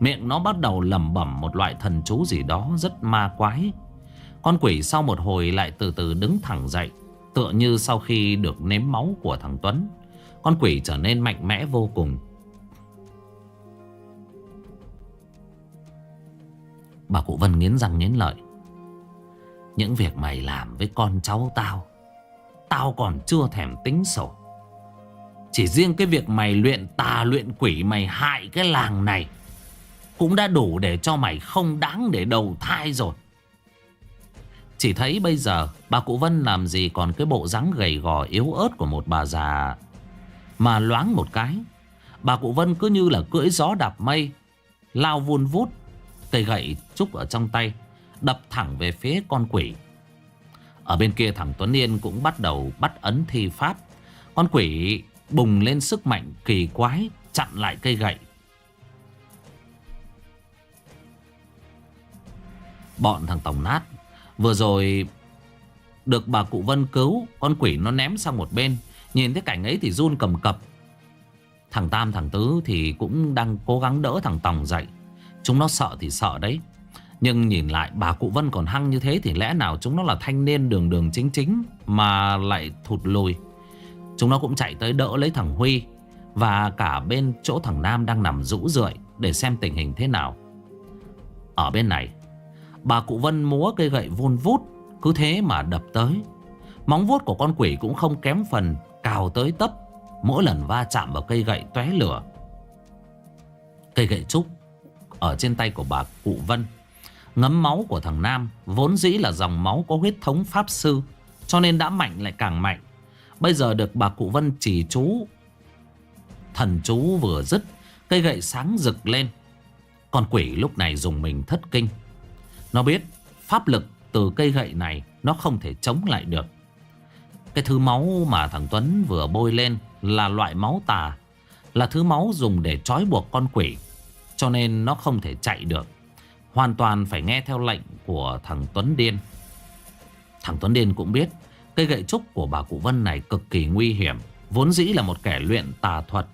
Speaker 1: Miệng nó bắt đầu lẩm bẩm một loại thần chú gì đó rất ma quái. Con quỷ sau một hồi lại từ từ đứng thẳng dậy, Tựa như sau khi được nếm máu của thằng Tuấn. Con quỷ trở nên mạnh mẽ vô cùng. Bà cụ Vân nghiến răng nghiến lợi. Những việc mày làm với con cháu tao Tao còn chưa thèm tính sổ. Chỉ riêng cái việc mày luyện tà luyện quỷ, mày hại cái làng này, Cũng đã đủ để cho mày không đáng để đầu thai rồi. Chỉ thấy bây giờ, bà cụ Vân làm gì còn cái bộ dáng gầy gò yếu ớt của một bà già Mà loáng một cái. Bà cụ Vân cứ như là cưỡi gió đạp mây, Lao vun vút, Cây gậy trúc ở trong tay, Đập thẳng về phía con quỷ ở bên kia thằng Tuấn Yên cũng bắt đầu bắt ấn thi pháp. Con quỷ bùng lên sức mạnh kỳ quái, chặn lại cây gậy. Bọn thằng Tổng Nát, vừa rồi được bà cụ Vân cứu. Con quỷ nó ném sang một bên. Nhìn thấy cảnh ấy thì run cầm cập. Thằng Tam, thằng Tứ thì cũng đang cố gắng đỡ thằng Tòng dậy. Chúng nó sợ thì sợ đấy. Nhưng nhìn lại, bà cụ Vân còn hăng như thế Thì lẽ nào chúng nó là thanh niên đường đường chính chính Mà lại thụt lùi? Chúng nó cũng chạy tới đỡ lấy thằng Huy Và cả bên chỗ thằng Nam đang nằm rũ rượi Để xem tình hình thế nào. Ở bên này, Bà cụ Vân múa cây gậy vun vút, Cứ thế mà đập tới. Móng vuốt của con quỷ cũng không kém phần Cào tới tấp, Mỗi lần va chạm vào cây gậy tóe lửa. Cây gậy trúc Ở trên tay của bà cụ Vân Ngấm máu của thằng Nam Vốn dĩ là dòng máu có huyết thống pháp sư, Cho nên đã mạnh lại càng mạnh. Bây giờ được bà cụ Vân chỉ chú, Thần chú vừa dứt, Cây gậy sáng rực lên. Con quỷ lúc này dùng mình thất kinh. Nó biết pháp lực từ cây gậy này Nó không thể chống lại được. Cái thứ máu mà thằng Tuấn vừa bôi lên Là loại máu tà, Là thứ máu dùng để trói buộc con quỷ, Cho nên nó không thể chạy được. Hoàn toàn phải nghe theo lệnh của thằng Tuấn Điên. Thằng Tuấn Điên cũng biết, Cây gậy trúc của bà cụ Vân này cực kỳ nguy hiểm, Vốn dĩ là một kẻ luyện tà thuật,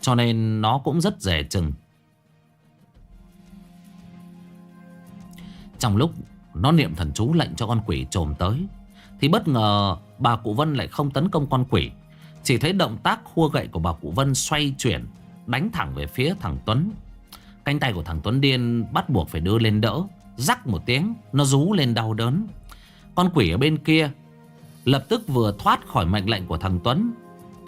Speaker 1: Cho nên nó cũng rất dè chừng. Trong lúc nó niệm thần chú lệnh cho con quỷ trồm tới, Thì bất ngờ bà cụ Vân lại không tấn công con quỷ, Chỉ thấy động tác khua gậy của bà cụ Vân xoay chuyển, Đánh thẳng về phía thằng Tuấn. Cánh tay của thằng Tuấn Điên bắt buộc phải đưa lên đỡ Rắc một tiếng Nó rú lên đau đớn Con quỷ ở bên kia Lập tức vừa thoát khỏi mệnh lệnh của thằng Tuấn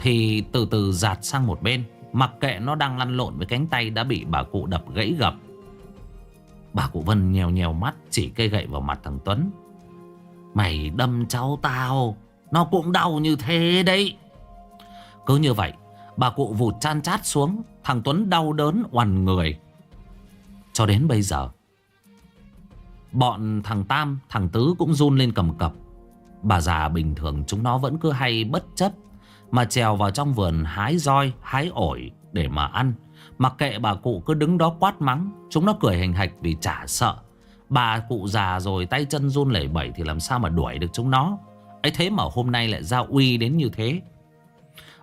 Speaker 1: Thì từ từ giạt sang một bên Mặc kệ nó đang lăn lộn với cánh tay Đã bị bà cụ đập gãy gập Bà cụ Vân nhèo nhèo mắt chỉ cây gậy vào mặt thằng Tuấn. Mày đâm cháu tao, nó cũng đau như thế đấy. Cứ như vậy, bà cụ vụt chan chát xuống, thằng Tuấn đau đớn oằn người. Cho đến bây giờ, bọn thằng Tam, thằng Tứ cũng run lên cầm cập. Bà già bình thường chúng nó vẫn cứ hay bất chấp mà trèo vào trong vườn hái roi, hái ổi để mà ăn. Mặc kệ bà cụ cứ đứng đó quát mắng Chúng nó cười hình hạch vì chả sợ Bà cụ già rồi tay chân run lẩy bẩy Thì làm sao mà đuổi được chúng nó ấy thế mà hôm nay lại ra uy đến như thế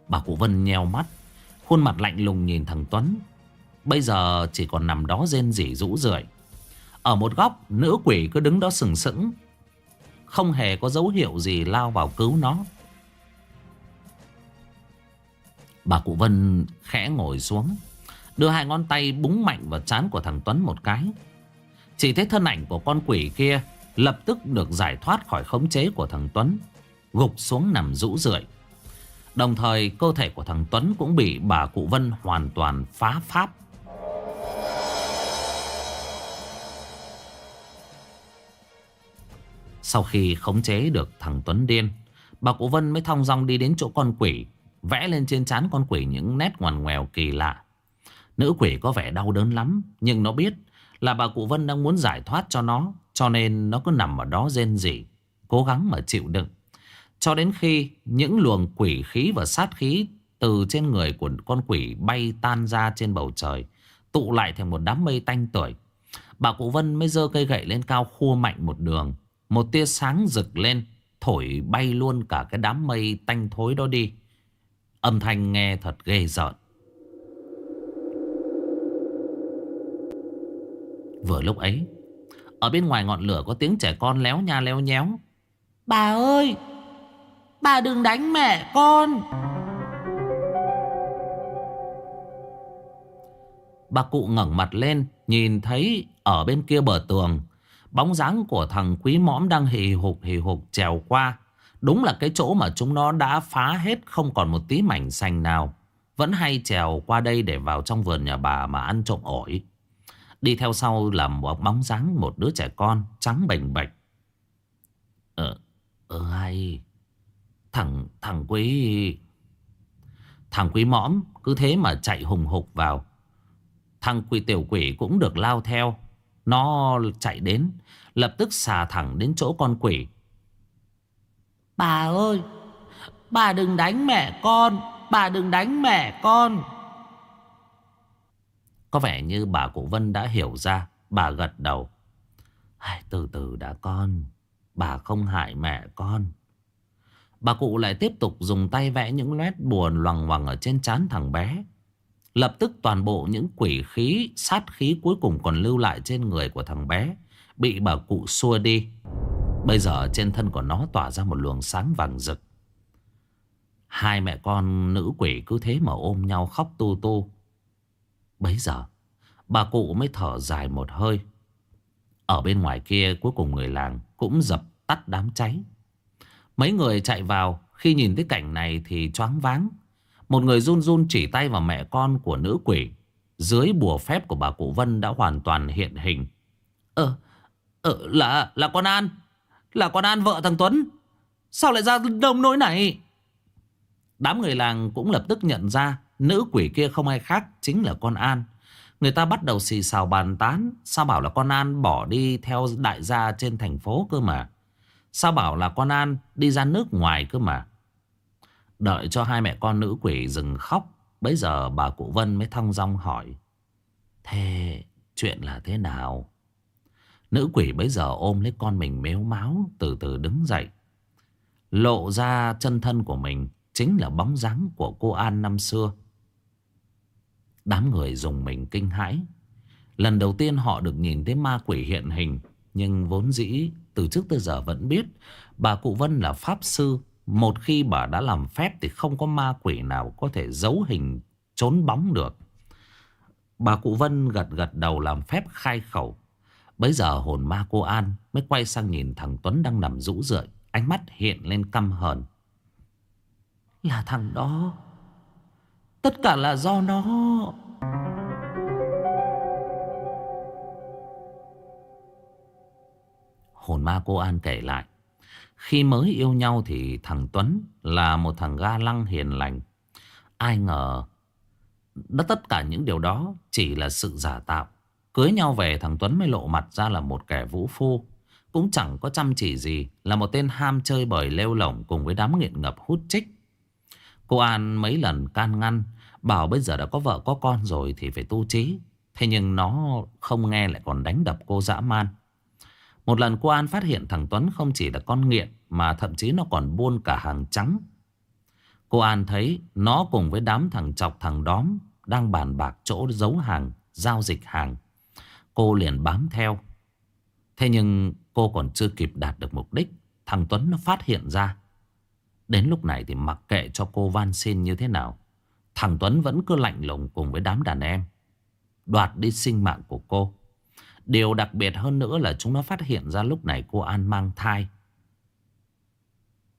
Speaker 1: Bà cụ Vân nheo mắt Khuôn mặt lạnh lùng nhìn thằng Tuấn Bây giờ chỉ còn nằm đó rên rỉ rũ rượi. Ở một góc, Nữ quỷ cứ đứng đó sừng sững. Không hề có dấu hiệu gì lao vào cứu nó. Bà cụ Vân khẽ ngồi xuống, Đưa hai ngón tay búng mạnh vào trán của thằng Tuấn một cái. Chỉ thấy thân ảnh của con quỷ kia Lập tức được giải thoát khỏi khống chế của thằng Tuấn, Gục xuống nằm rũ rượi. Đồng thời, cơ thể của thằng Tuấn cũng bị bà cụ Vân hoàn toàn phá pháp. Sau khi khống chế được thằng Tuấn điên, Bà cụ Vân mới thong dong đi đến chỗ con quỷ, Vẽ lên trên trán con quỷ những nét ngoằn ngoèo kỳ lạ. Nữ quỷ có vẻ đau đớn lắm, Nhưng nó biết là bà cụ Vân đang muốn giải thoát cho nó, Cho nên nó cứ nằm ở đó rên rỉ, Cố gắng mà chịu đựng. Cho đến khi những luồng quỷ khí và sát khí Từ trên người của con quỷ bay tan ra trên bầu trời, Tụ lại thành một đám mây tanh tuổi Bà cụ Vân mới dơ cây gậy lên cao khua mạnh một đường. Một tia sáng rực lên Thổi bay luôn cả cái đám mây tanh thối đó đi. Âm thanh nghe thật ghê rợn. Vừa lúc ấy Ở bên ngoài ngọn lửa có tiếng trẻ con léo nha léo nhéo.
Speaker 3: Bà ơi! Bà đừng đánh mẹ con!
Speaker 1: Bà cụ ngẩng mặt lên Nhìn thấy ở bên kia bờ tường Bóng dáng của thằng quý mõm đang hì hục hì hục trèo qua Đúng là cái chỗ mà chúng nó đã phá hết Không còn một tí mảnh xanh nào Vẫn hay trèo qua đây để vào trong vườn nhà bà mà ăn trộm ổi Đi theo sau là một bóng dáng một đứa trẻ con trắng bềnh bạch. Ờ, ờ hay. Thằng, thằng quý... Thằng quý mõm cứ thế mà chạy hùng hục vào. Thằng quỷ tiểu quỷ cũng được lao theo. Nó chạy đến, lập tức xà thẳng đến chỗ con quỷ.
Speaker 3: Bà ơi, bà đừng đánh mẹ con, bà đừng đánh mẹ con.
Speaker 1: Có vẻ như bà cụ Vân đã hiểu ra Bà gật đầu Từ từ đã con Bà không hại mẹ con Bà cụ lại tiếp tục dùng tay vẽ những loét buồn loằng ngoằng ở trên trán thằng bé. Lập tức toàn bộ những quỷ khí, sát khí cuối cùng còn lưu lại trên người của thằng bé. Bị bà cụ xua đi. Bây giờ trên thân của nó tỏa ra một luồng sáng vàng rực. Hai mẹ con nữ quỷ cứ thế mà ôm nhau khóc tu tu. Bấy giờ Bà cụ mới thở dài một hơi Ở bên ngoài kia cuối cùng người làng Cũng dập tắt đám cháy Mấy người chạy vào Khi nhìn thấy cảnh này thì choáng váng một người run run chỉ tay vào mẹ con của nữ quỷ. Dưới bùa phép của bà cụ Vân đã hoàn toàn hiện hình. Ờ, ờ là, là con An. Là con An vợ thằng Tuấn. Sao lại ra đông nỗi này? Đám người làng cũng lập tức nhận ra Nữ quỷ kia không ai khác Chính là con An. Người ta bắt đầu xì xào bàn tán Sao bảo là con An bỏ đi theo đại gia trên thành phố cơ mà? Sao bảo là con An đi ra nước ngoài cơ mà? Đợi cho hai mẹ con nữ quỷ dừng khóc Bây giờ bà cụ Vân mới thong dong hỏi, Thế chuyện là thế nào Nữ quỷ bây giờ ôm lấy con mình mếu máu, Từ từ đứng dậy Lộ ra chân thân của mình Chính là bóng dáng của cô An năm xưa Đám người dùng mình kinh hãi. Lần đầu tiên họ được nhìn thấy ma quỷ hiện hình. Nhưng vốn dĩ từ trước tới giờ vẫn biết bà cụ Vân là pháp sư. Một khi bà đã làm phép thì không có ma quỷ nào có thể giấu hình trốn bóng được. Bà cụ Vân gật gật đầu làm phép khai khẩu. Bây giờ hồn ma cô An mới quay sang nhìn thằng Tuấn đang nằm rũ rượi. Ánh mắt hiện lên căm hờn.
Speaker 3: Là thằng đó Tất cả là do nó
Speaker 1: Hồn ma cô An kể lại khi mới yêu nhau thì thằng Tuấn Là một thằng ga lăng hiền lành. Ai ngờ Đó tất cả những điều đó Chỉ là sự giả tạo. Cưới nhau về, thằng Tuấn mới lộ mặt ra là một kẻ vũ phu. Cũng chẳng có chăm chỉ gì, Là một tên ham chơi bời lêu lỏng Cùng với đám nghiện ngập hút chích. Cô An mấy lần can ngăn, Bảo bây giờ đã có vợ có con rồi Thì phải tu trí. Thế nhưng nó không nghe lại còn đánh đập cô dã man. Một lần cô An phát hiện thằng Tuấn không chỉ là con nghiện, Mà thậm chí nó còn buôn cả hàng trắng. Cô An thấy nó cùng với đám thằng chọc thằng đóm Đang bàn bạc chỗ giấu hàng, Giao dịch hàng. Cô liền bám theo. Thế nhưng cô còn chưa kịp đạt được mục đích, Thằng Tuấn nó phát hiện ra. Đến lúc này thì mặc kệ cho cô van xin như thế nào, Thằng Tuấn vẫn cứ lạnh lùng cùng với đám đàn em. Đoạt đi sinh mạng của cô. Điều đặc biệt hơn nữa là chúng nó phát hiện ra lúc này cô An mang thai.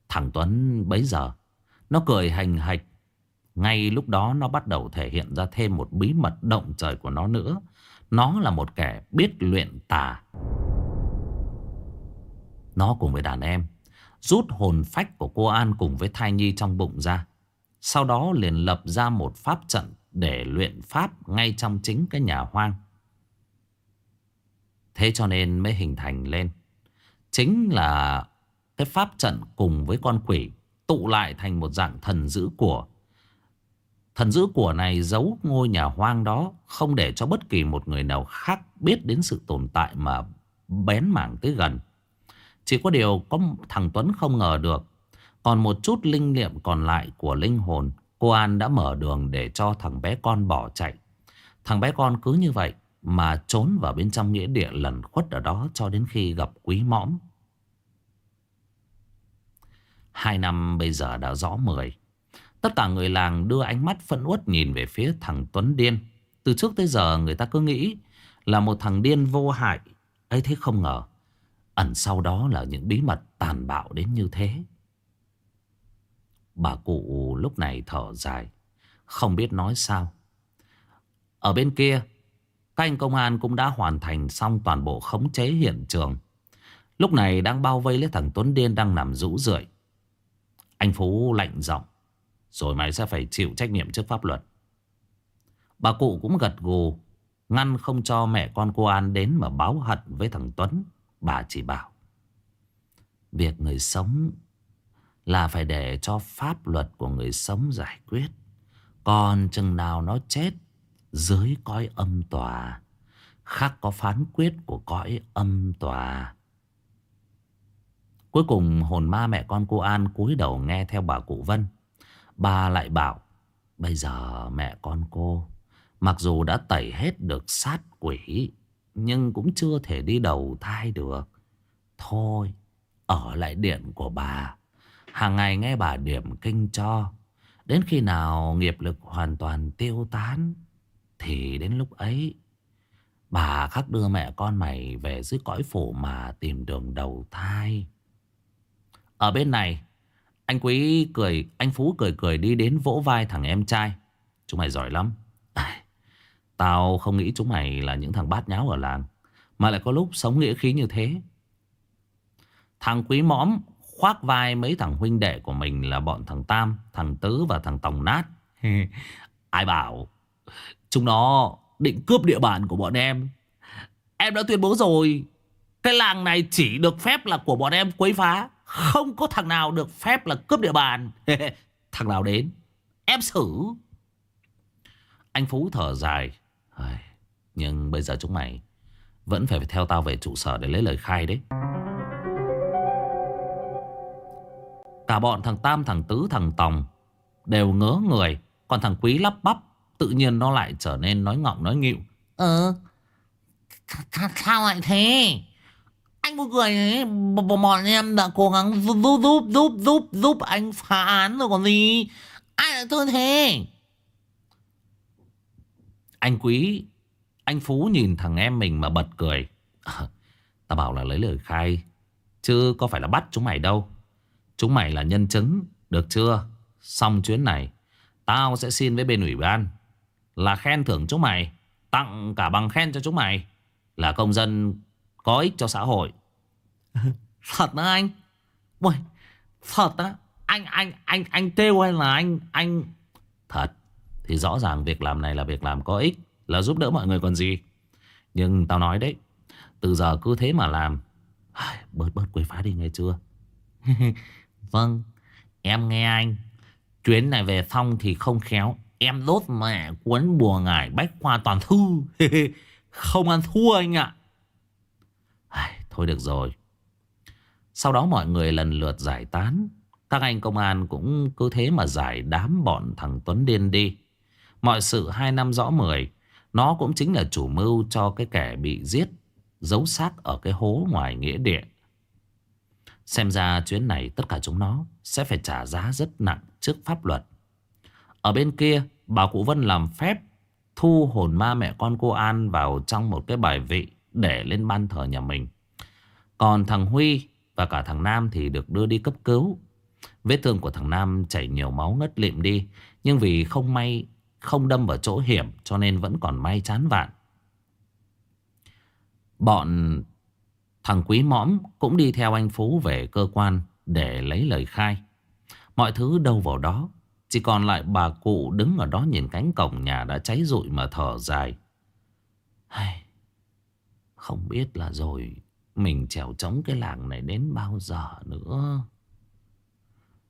Speaker 1: Thằng Tuấn bấy giờ, Nó cười hành hạch. Ngay lúc đó nó bắt đầu thể hiện ra thêm một bí mật động trời của nó nữa. Nó là một kẻ biết luyện tà. Nó cùng với đàn em, Rút hồn phách của cô An cùng với thai nhi trong bụng ra. Sau đó liền lập ra một pháp trận Để luyện pháp ngay trong chính cái nhà hoang. Thế cho nên mới hình thành lên Chính là cái pháp trận cùng với con quỷ Tụ lại thành một dạng thần giữ của Thần giữ của này giấu ngôi nhà hoang đó Không để cho bất kỳ một người nào khác biết đến sự tồn tại mà bén mảng tới gần chỉ có điều có thằng Tuấn không ngờ được. Còn một chút linh niệm còn lại của linh hồn, cô An đã mở đường để cho thằng bé con bỏ chạy. Thằng bé con cứ như vậy mà trốn vào bên trong nghĩa địa lần khuất ở đó cho đến khi gặp quý mõm. Hai năm bây giờ đã rõ mười. Tất cả người làng đưa ánh mắt phẫn uất nhìn về phía thằng Tuấn điên. Từ trước tới giờ người ta cứ nghĩ là một thằng điên vô hại. ấy thế không ngờ Ẩn sau đó là những bí mật tàn bạo đến như thế. Bà cụ lúc này thở dài. Không biết nói sao. Ở bên kia, các anh công an cũng đã hoàn thành xong toàn bộ khống chế hiện trường. Lúc này đang bao vây lấy thằng Tuấn Điên đang nằm rũ rượi. Anh Phú lạnh giọng. Rồi mày sẽ phải chịu trách nhiệm trước pháp luật. Bà cụ cũng gật gù. Ngăn không cho mẹ con cô An đến mà báo hận với thằng Tuấn. Bà chỉ bảo, Việc người sống Là phải để cho pháp luật của người sống giải quyết Còn chừng nào nó chết dưới cõi âm tòa, khác có phán quyết của cõi âm tòa. Cuối cùng, hồn ma mẹ con cô An cúi đầu nghe theo bà cụ Vân. Bà lại bảo, Bây giờ mẹ con cô, Mặc dù đã tẩy hết được sát quỷ, nhưng cũng chưa thể đi đầu thai được. Thôi, Ở lại điện của bà. Hàng ngày nghe bà điểm kinh cho. Đến khi nào nghiệp lực hoàn toàn tiêu tán thì đến lúc ấy Bà khắc đưa mẹ con mày về dưới cõi phủ mà tìm đường đầu thai. Ở bên này Anh Quý cười Anh Phú cười cười đi đến vỗ vai thằng em trai. Chúng mày giỏi lắm. Tao không nghĩ chúng mày là những thằng bát nháo ở làng Mà lại có lúc sống nghĩa khí như thế. Thằng quý mõm khoác vai mấy thằng huynh đệ của mình là bọn thằng Tam, thằng Tứ và thằng Tòng Nát. Ai bảo Chúng nó định cướp địa bàn của bọn em. Em đã tuyên bố rồi. Cái làng này chỉ được phép là của bọn em quấy phá. Không có thằng nào được phép là cướp địa bàn. Thằng nào đến? Em xử. Anh Phú thở dài. Nhưng bây giờ chúng mày Vẫn phải theo tao về trụ sở để lấy lời khai đấy. Cả bọn thằng Tam, thằng Tứ, thằng Tòng Đều ngớ người. Còn thằng Quý lắp bắp Tự nhiên nó lại trở nên nói ngọng nói nghịu.
Speaker 3: Ờ Sao lại thế? Anh một người ấy Bọn em đã cố gắng giúp giúp giúp giúp giúp anh phá án rồi còn gì? Ai lại tôi thế?
Speaker 1: Anh Quý Anh Phú nhìn thằng em mình mà bật cười. À, Ta bảo là lấy lời khai Chứ có phải là bắt chúng mày đâu. Chúng mày là nhân chứng Được chưa? Xong chuyến này Tao sẽ xin với bên ủy ban Là khen thưởng chúng mày Tặng cả bằng khen cho chúng mày Là công dân có ích cho xã hội.
Speaker 3: Thật đó anh? Ui Thật á? Anh anh anh anh kêu hay là anh anh?
Speaker 1: Thật Thì rõ ràng việc làm này là việc làm có ích Là giúp đỡ mọi người còn gì. Nhưng tao nói đấy Từ giờ cứ thế mà làm. Bớt bớt quấy phá đi nghe chưa?
Speaker 3: Vâng Em nghe anh. Chuyến này về xong thì không khéo Em đốt mẹ cuốn bùa ngải, bách khoa toàn thư. Không ăn thua anh ạ.
Speaker 1: Thôi được rồi. Sau đó mọi người lần lượt giải tán. Các anh công an cũng cứ thế mà giải đám bọn thằng Tuấn điên đi. Mọi sự hai năm rõ mười, Nó cũng chính là chủ mưu cho cái kẻ bị giết, Giấu xác ở cái hố ngoài nghĩa địa. Xem ra chuyến này tất cả chúng nó Sẽ phải trả giá rất nặng trước pháp luật. Ở bên kia, Bà cụ Vân làm phép Thu hồn ma mẹ con cô An vào trong một cái bài vị Để lên ban thờ nhà mình Còn thằng Huy và cả thằng Nam thì được đưa đi cấp cứu Vết thương của thằng Nam chảy nhiều máu ngất lịm đi, Nhưng vì không may, Không đâm vào chỗ hiểm Cho nên vẫn còn may chán vạn Bọn thằng Quý Mõm cũng đi theo anh Phú về cơ quan để lấy lời khai. Mọi thứ đâu vào đó. Chỉ còn lại bà cụ đứng ở đó nhìn cánh cổng nhà đã cháy rụi mà thở dài. Hay, không biết là rồi mình trèo trống cái làng này đến bao giờ nữa.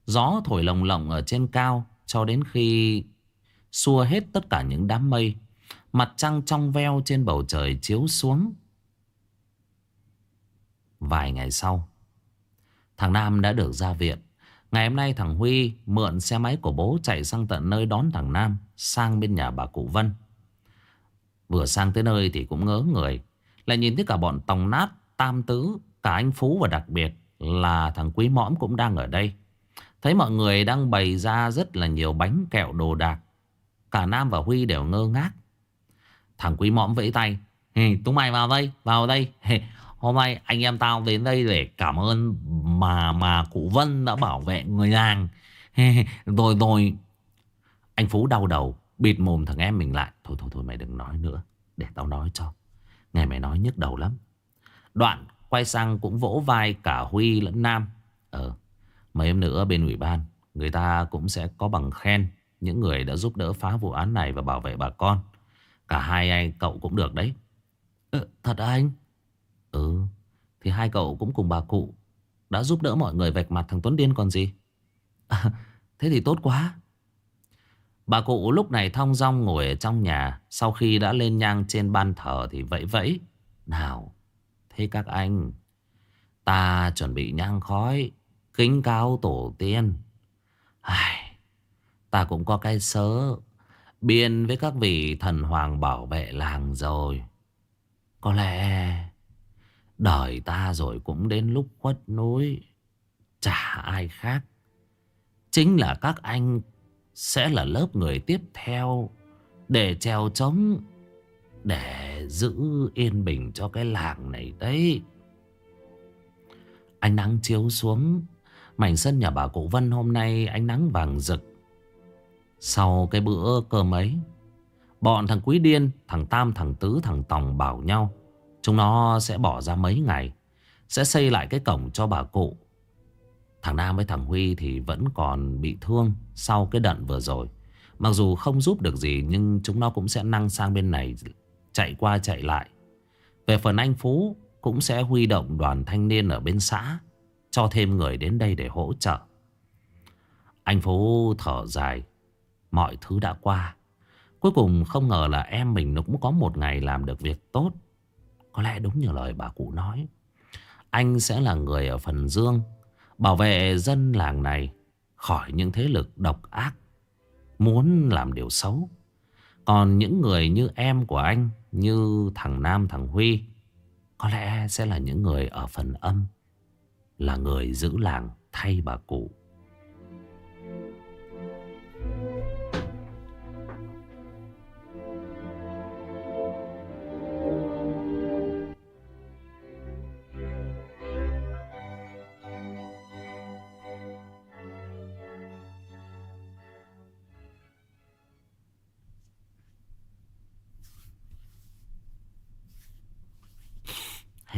Speaker 1: Gió thổi lồng lộng ở trên cao cho đến khi xua hết tất cả những đám mây. Mặt trăng trong veo trên bầu trời chiếu xuống Vài ngày sau Thằng Nam đã được ra viện Ngày hôm nay thằng Huy mượn xe máy của bố chạy sang tận nơi đón thằng Nam sang bên nhà bà cụ Vân. Vừa sang tới nơi thì cũng ngớ người. Lại nhìn thấy cả bọn tòng nát, tam tứ, cả anh Phú và đặc biệt là thằng Quý Mõm cũng đang ở đây. Thấy mọi người đang bày ra rất là nhiều bánh kẹo đồ đạc. Cả Nam và Huy đều ngơ ngác. Thằng Quý Mõm vẫy tay. Hey, chúng mày vào đây, vào đây. Hey, Hôm nay anh em tao đến đây để cảm ơn mà mà cụ Vân đã bảo vệ người làng. rồi rồi. Anh Phú đau đầu, bịt mồm thằng em mình lại. Thôi thôi thôi mày đừng nói nữa. Để tao nói cho. Nghe mày nói nhức đầu lắm. Đoạn quay sang cũng vỗ vai cả Huy lẫn Nam. Ờ, mấy em nữa bên ủy ban. Người ta cũng sẽ có bằng khen. Những người đã giúp đỡ phá vụ án này và bảo vệ bà con. Cả hai anh cậu cũng được đấy.
Speaker 3: Ừ, thật à anh?
Speaker 1: Ừ Thì hai cậu cũng cùng bà cụ Đã giúp đỡ mọi người vạch mặt thằng Tuấn Điên còn gì?
Speaker 3: À, Thế thì tốt quá.
Speaker 1: Bà cụ lúc này thong dong ngồi ở trong nhà Sau khi đã lên nhang trên ban thờ Thì vẫy vẫy. Nào Thế các anh Ta chuẩn bị nhang khói Kính cao tổ tiên. Ai, Ta cũng có cái sớ Biên với các vị thần hoàng bảo vệ làng rồi. Có lẽ Đời ta rồi cũng đến lúc khuất núi. Chả ai khác. Chính là các anh Sẽ là lớp người tiếp theo Để treo trống Để giữ yên bình cho cái làng này đấy. Ánh nắng chiếu xuống Mảnh sân nhà bà cụ Vân hôm nay ánh nắng vàng rực. Sau cái bữa cơm ấy Bọn thằng Quý Điên, thằng Tam, thằng Tứ, thằng Tòng bảo nhau Chúng nó sẽ bỏ ra mấy ngày, Sẽ xây lại cái cổng cho bà cụ. Thằng Nam với thằng Huy thì vẫn còn bị thương Sau cái đận vừa rồi. Mặc dù không giúp được gì, Nhưng chúng nó cũng sẽ năng sang bên này, Chạy qua chạy lại. Về phần anh Phú, Cũng sẽ huy động đoàn thanh niên ở bên xã, Cho thêm người đến đây để hỗ trợ. Anh Phú thở dài, Mọi thứ đã qua. Cuối cùng không ngờ là em mình nó cũng có một ngày làm được việc tốt có lẽ đúng như lời bà cụ nói. Anh sẽ là người ở phần dương, Bảo vệ dân làng này Khỏi những thế lực độc ác, Muốn làm điều xấu. Còn những người như em của anh, Như thằng Nam, thằng Huy, Có lẽ sẽ là những người ở phần âm, Là người giữ làng thay bà cụ.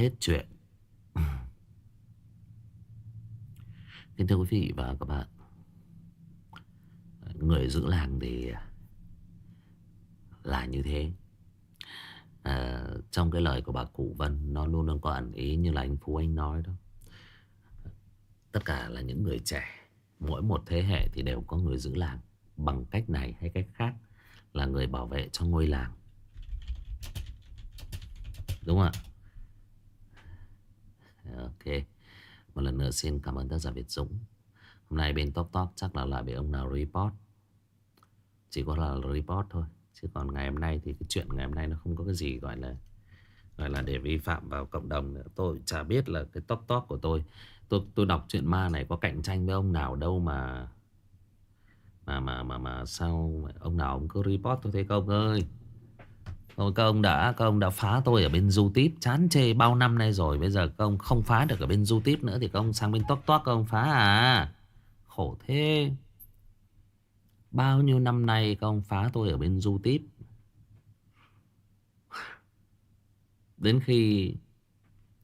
Speaker 1: Hết chuyện. Kính thưa quý vị và các bạn Người giữ làng thì là như thế. À, Trong cái lời của bà Cụ Vân Nó luôn luôn có ẩn ý như là anh Phú Anh nói đó. Tất cả là những người trẻ Mỗi một thế hệ thì đều có người giữ làng. Bằng cách này hay cách khác Là người bảo vệ cho ngôi làng. Đúng không ạ? Ok. Một lần nữa xin cảm ơn tác giả Việt Dũng. Hôm nay bên Top Top chắc là lại bị ông nào report. Chỉ có là report thôi. Chứ còn ngày hôm nay thì cái chuyện ngày hôm nay nó không có cái gì gọi là Gọi là để vi phạm vào cộng đồng nữa. Tôi chả biết là cái top top của tôi Tôi tôi đọc chuyện ma này có cạnh tranh với ông nào đâu mà Mà mà mà mà sao Ông nào ông cứ report tôi thấy không ơi? Rồi các ông đã các ông đã phá tôi ở bên du tiếp chán chê bao năm nay rồi. Bây giờ các ông không phá được ở bên du tiếp nữa thì các ông sang bên toát toát các ông phá à? Khổ thế. Bao nhiêu năm nay các ông phá tôi ở bên du tiếp đến khi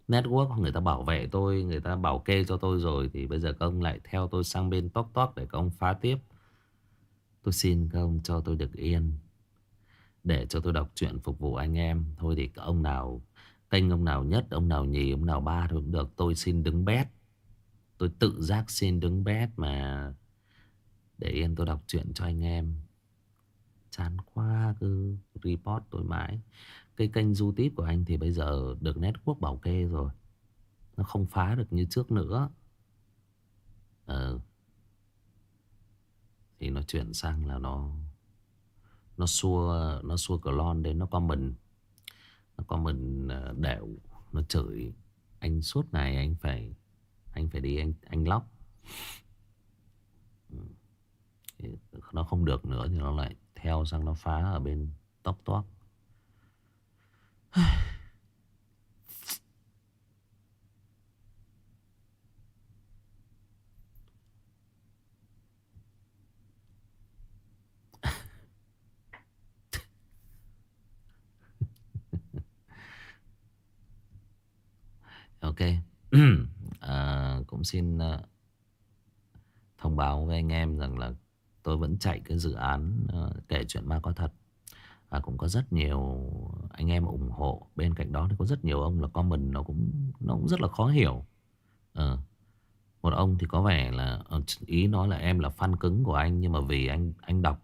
Speaker 1: network người ta bảo vệ tôi, người ta bảo kê cho tôi rồi thì bây giờ các ông lại theo tôi sang bên toát toát để các ông phá tiếp. Tôi xin các ông cho tôi được yên để cho tôi đọc truyện phục vụ anh em. Thôi thì ông nào, kênh ông nào nhất, ông nào nhì, ông nào ba thôi cũng được. Tôi xin đứng bét. Tôi tự giác xin đứng bét mà để yên tôi đọc truyện cho anh em. Chán quá cứ report tôi mãi. Cái kênh youtube của anh thì bây giờ được network bảo kê rồi. Nó không phá được như trước nữa. Ờ. Thì nó chuyển sang là nó nó xua nó xua cờ lon đến, nó comment nó comment mình đều nó chửi, anh suốt ngày anh phải anh phải đi, anh anh lóc. Ừ. Nó không được nữa thì nó lại theo sang nó phá ở bên tóc toác. Ok. À, Cũng xin uh, thông báo với anh em rằng là tôi vẫn chạy cái dự án uh, kể chuyện ma có thật. Và cũng có rất nhiều anh em ủng hộ. Bên cạnh đó thì có rất nhiều ông là comment nó cũng nó cũng rất là khó hiểu. À, một ông thì có vẻ là ý nói là em là fan cứng của anh nhưng mà vì anh anh đọc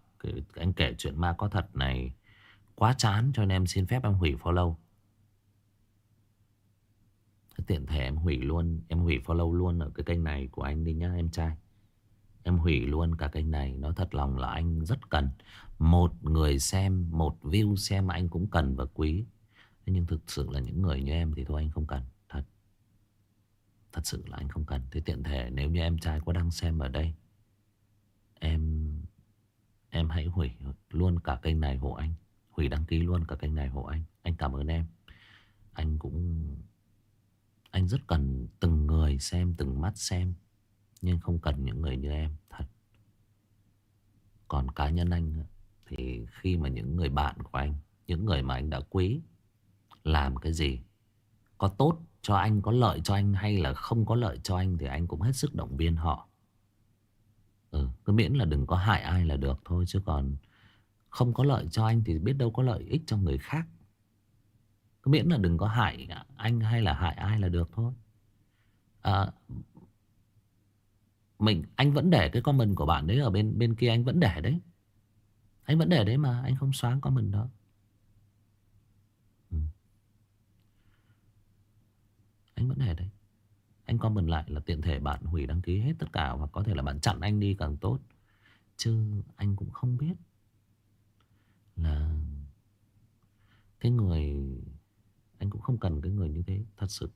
Speaker 1: anh kể chuyện ma có thật này quá chán cho nên em xin phép em hủy follow Tiện thể em hủy luôn, Em hủy follow luôn ở cái kênh này của anh đi nhá, em trai. Em hủy luôn cả kênh này, Nói thật lòng là anh rất cần. Một người xem, Một view xem anh cũng cần và quý. Nhưng thực sự là những người như em Thì thôi anh không cần, Thật. Thật sự là anh không cần. Thế tiện thể nếu như em trai có đang xem ở đây, Em Em hãy hủy luôn cả kênh này hộ anh. Hủy đăng ký luôn cả kênh này hộ anh. Anh cảm ơn em. Anh cũng anh rất cần từng người xem, từng mắt xem. Nhưng không cần những người như em, thật. Còn cá nhân anh thì khi mà những người bạn của anh, những người mà anh đã quý, làm cái gì, có tốt cho anh, có lợi cho anh hay là không có lợi cho anh thì anh cũng hết sức động viên họ. Ừ, cứ miễn là đừng có hại ai là được thôi chứ còn không có lợi cho anh thì biết đâu có lợi ích cho người khác. Cứ miễn là đừng có hại anh hay là hại ai là được thôi. À, mình Anh vẫn để cái comment của bạn đấy Ở bên bên kia anh vẫn để đấy. Anh vẫn để đấy mà Anh không xóa comment đó. Ừ. Anh vẫn để đấy. Anh comment lại là tiện thể bạn hủy đăng ký hết tất cả Hoặc có thể là bạn chặn anh đi càng tốt. Chứ anh cũng không biết Là Cái người anh cũng không cần cái người như thế Thật sự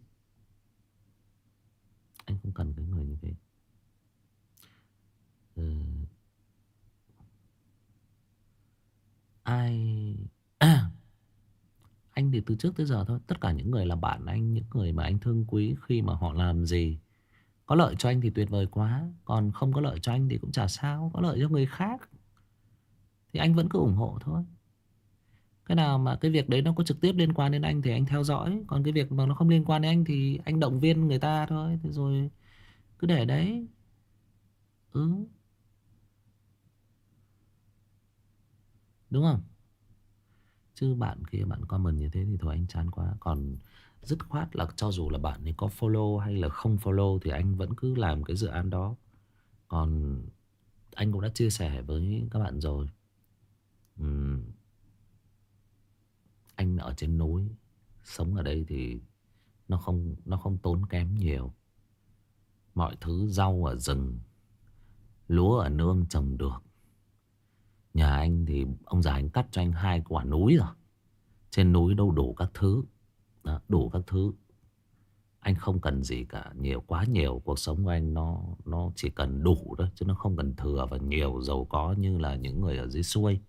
Speaker 1: Anh không cần cái người như thế ừ. Ai à, Anh thì từ trước tới giờ thôi Tất cả những người là bạn anh Những người mà anh thương quý Khi mà họ làm gì Có lợi cho anh thì tuyệt vời quá Còn không có lợi cho anh thì cũng chả sao Có lợi cho người khác Thì anh vẫn cứ ủng hộ thôi cái nào mà cái việc đấy nó có trực tiếp liên quan đến anh thì anh theo dõi. Còn cái việc mà nó không liên quan đến anh thì anh động viên người ta thôi. Thì rồi cứ để đấy. Ừ. Đúng không? Chứ bạn kia bạn comment như thế thì thôi anh chán quá. Còn dứt khoát là cho dù là bạn ấy có follow hay là không follow Thì anh vẫn cứ làm cái dự án đó. Còn anh cũng đã chia sẻ với các bạn rồi. Uhm, anh ở trên núi Sống ở đây thì nó không nó không tốn kém nhiều. Mọi thứ rau ở rừng Lúa ở nương trồng được. Nhà anh thì ông già anh cắt cho anh hai quả núi rồi. Trên núi đâu đủ các thứ. Đó, Đủ các thứ. Anh không cần gì cả nhiều quá nhiều Cuộc sống của anh nó nó chỉ cần đủ thôi Chứ nó không cần thừa và nhiều giàu có Như là những người ở dưới xuôi.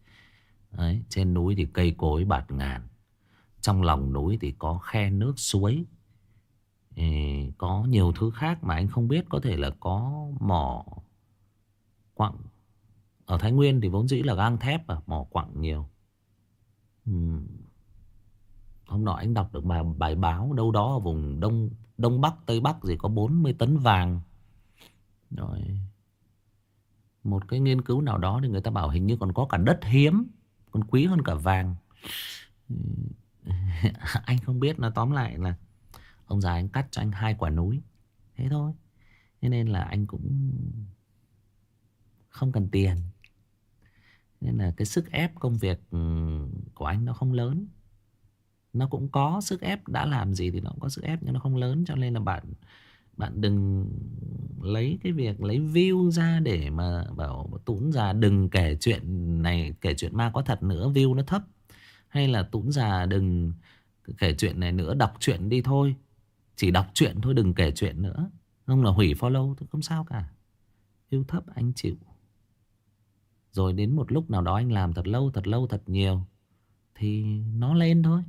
Speaker 1: Đấy, Trên núi thì cây cối bạt ngàn. Trong lòng núi thì có khe nước suối. Có nhiều thứ khác mà anh không biết Có thể là có mỏ quặng. Ở Thái Nguyên thì vốn dĩ là gang thép và mỏ quặng nhiều. Hôm nọ anh đọc được bài, bài báo đâu đó ở vùng Đông Đông Bắc, Tây Bắc gì có 40 tấn vàng. Rồi Một cái nghiên cứu nào đó thì người ta bảo hình như còn có cả đất hiếm Còn quý hơn cả vàng. Anh không biết nó tóm lại là Ông già anh cắt cho anh hai quả núi. Thế thôi. Thế nên là anh cũng Không cần tiền. Nên là cái sức ép công việc ừ, của anh nó không lớn. Nó cũng có sức ép, Đã làm gì thì nó cũng có sức ép Nhưng nó không lớn. Cho nên là bạn Bạn đừng lấy cái việc Lấy view ra để mà Bảo Tũng già đừng kể chuyện này, Kể chuyện ma có thật nữa. View nó thấp. Hay là Tũng già đừng kể chuyện này nữa, Đọc chuyện đi thôi. Chỉ đọc chuyện thôi, đừng kể chuyện nữa. Không là hủy follow thì không sao cả. Yêu thấp, anh chịu. Rồi đến một lúc nào đó anh làm thật lâu thật lâu, thật nhiều, Thì nó lên thôi.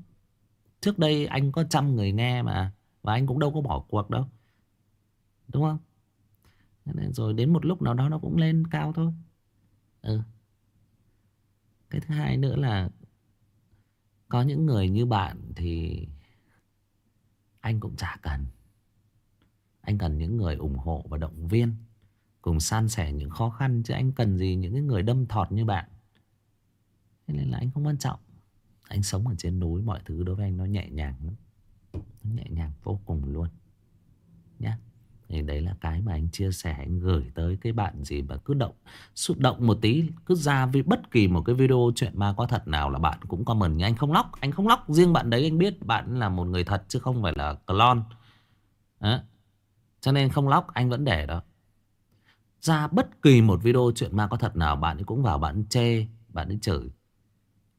Speaker 1: Trước đây anh có trăm người nghe mà, Và anh cũng đâu có bỏ cuộc đâu. Đúng không? Rồi đến một lúc nào đó nó cũng lên cao thôi. Ừ. Cái thứ hai nữa là có những người như bạn thì Anh cũng chả cần. Anh cần những người ủng hộ và động viên, Cùng san sẻ những khó khăn, Chứ anh cần gì những cái người đâm thọt như bạn. Thế nên là anh không quan trọng. Anh sống ở trên núi, Mọi thứ đối với anh nó nhẹ nhàng lắm. Nó nhẹ nhàng vô cùng luôn. Nhá thì đấy là cái mà anh chia sẻ Anh gửi tới cái bạn gì mà cứ động Xúc động một tí Cứ ra với bất kỳ một cái video chuyện ma có thật nào Là bạn cũng comment Nhưng anh không lóc Anh không lóc Riêng bạn đấy anh biết bạn là một người thật Chứ không phải là clone Đó. Cho nên không lóc anh vẫn để đó ra bất kỳ một video chuyện ma có thật nào bạn ấy cũng vào bạn chê, bạn ấy chửi.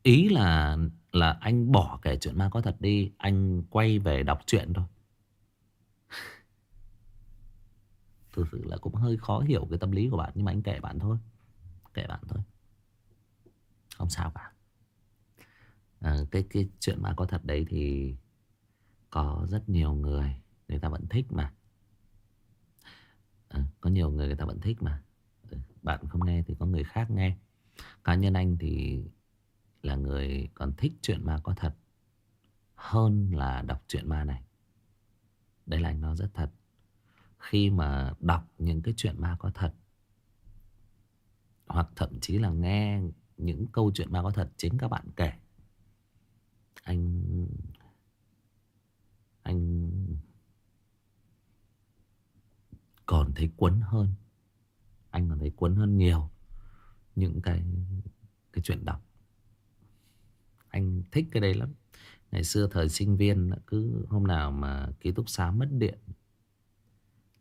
Speaker 1: Ý là là anh bỏ kể chuyện ma có thật đi, anh quay về đọc truyện thôi. Thực sự là cũng hơi khó hiểu cái tâm lý của bạn nhưng mà anh kể bạn thôi. Kể bạn thôi. Không sao cả. À, cái cái chuyện ma có thật đấy thì có rất nhiều người người ta vẫn thích mà à, Có nhiều người người ta vẫn thích mà ừ, Bạn không nghe thì có người khác nghe Cá nhân anh thì Là người còn thích chuyện ma có thật Hơn là đọc chuyện ma này Đây là anh nói rất thật khi mà đọc những cái chuyện ma có thật. Hoặc thậm chí là nghe Những câu chuyện ma có thật Chính các bạn kể. Anh Anh còn thấy quấn hơn. Anh còn thấy quấn hơn nhiều những cái cái chuyện đọc. Anh thích cái đấy lắm. Ngày xưa thời sinh viên, cứ hôm nào mà ký túc xá mất điện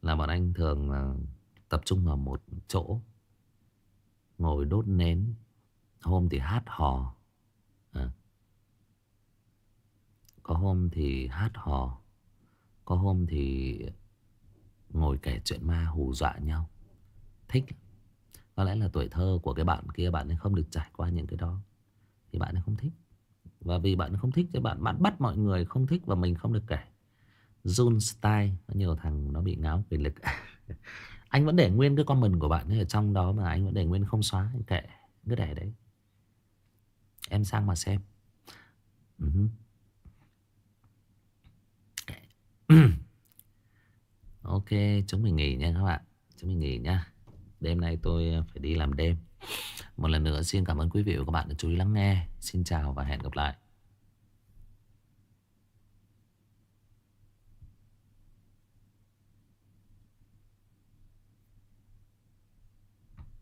Speaker 1: là bọn anh thường là tập trung vào một chỗ, ngồi đốt nến, hôm thì hát hò. À. có hôm thì hát hò, có hôm thì Ngồi kể chuyện ma hù dọa nhau. Thích. Có lẽ là tuổi thơ của cái bạn kia Bạn ấy không được trải qua những cái đó, Thì bạn ấy không thích. Và vì bạn không thích, thì bạn bạn bắt mọi người không thích Và mình không được kể. Jun Style. Có nhiều thằng nó bị ngáo quyền lực. Anh vẫn để nguyên cái comment của bạn ấy ở trong đó Mà anh vẫn để nguyên không xóa Anh kệ Cứ để đấy. Em sang mà xem. Ừ uh -huh. Ok, chúng mình nghỉ nha các bạn. Chúng mình nghỉ nha. Đêm nay tôi phải đi làm đêm. Một lần nữa xin cảm ơn quý vị và các bạn đã chú ý lắng nghe. Xin chào và hẹn gặp lại.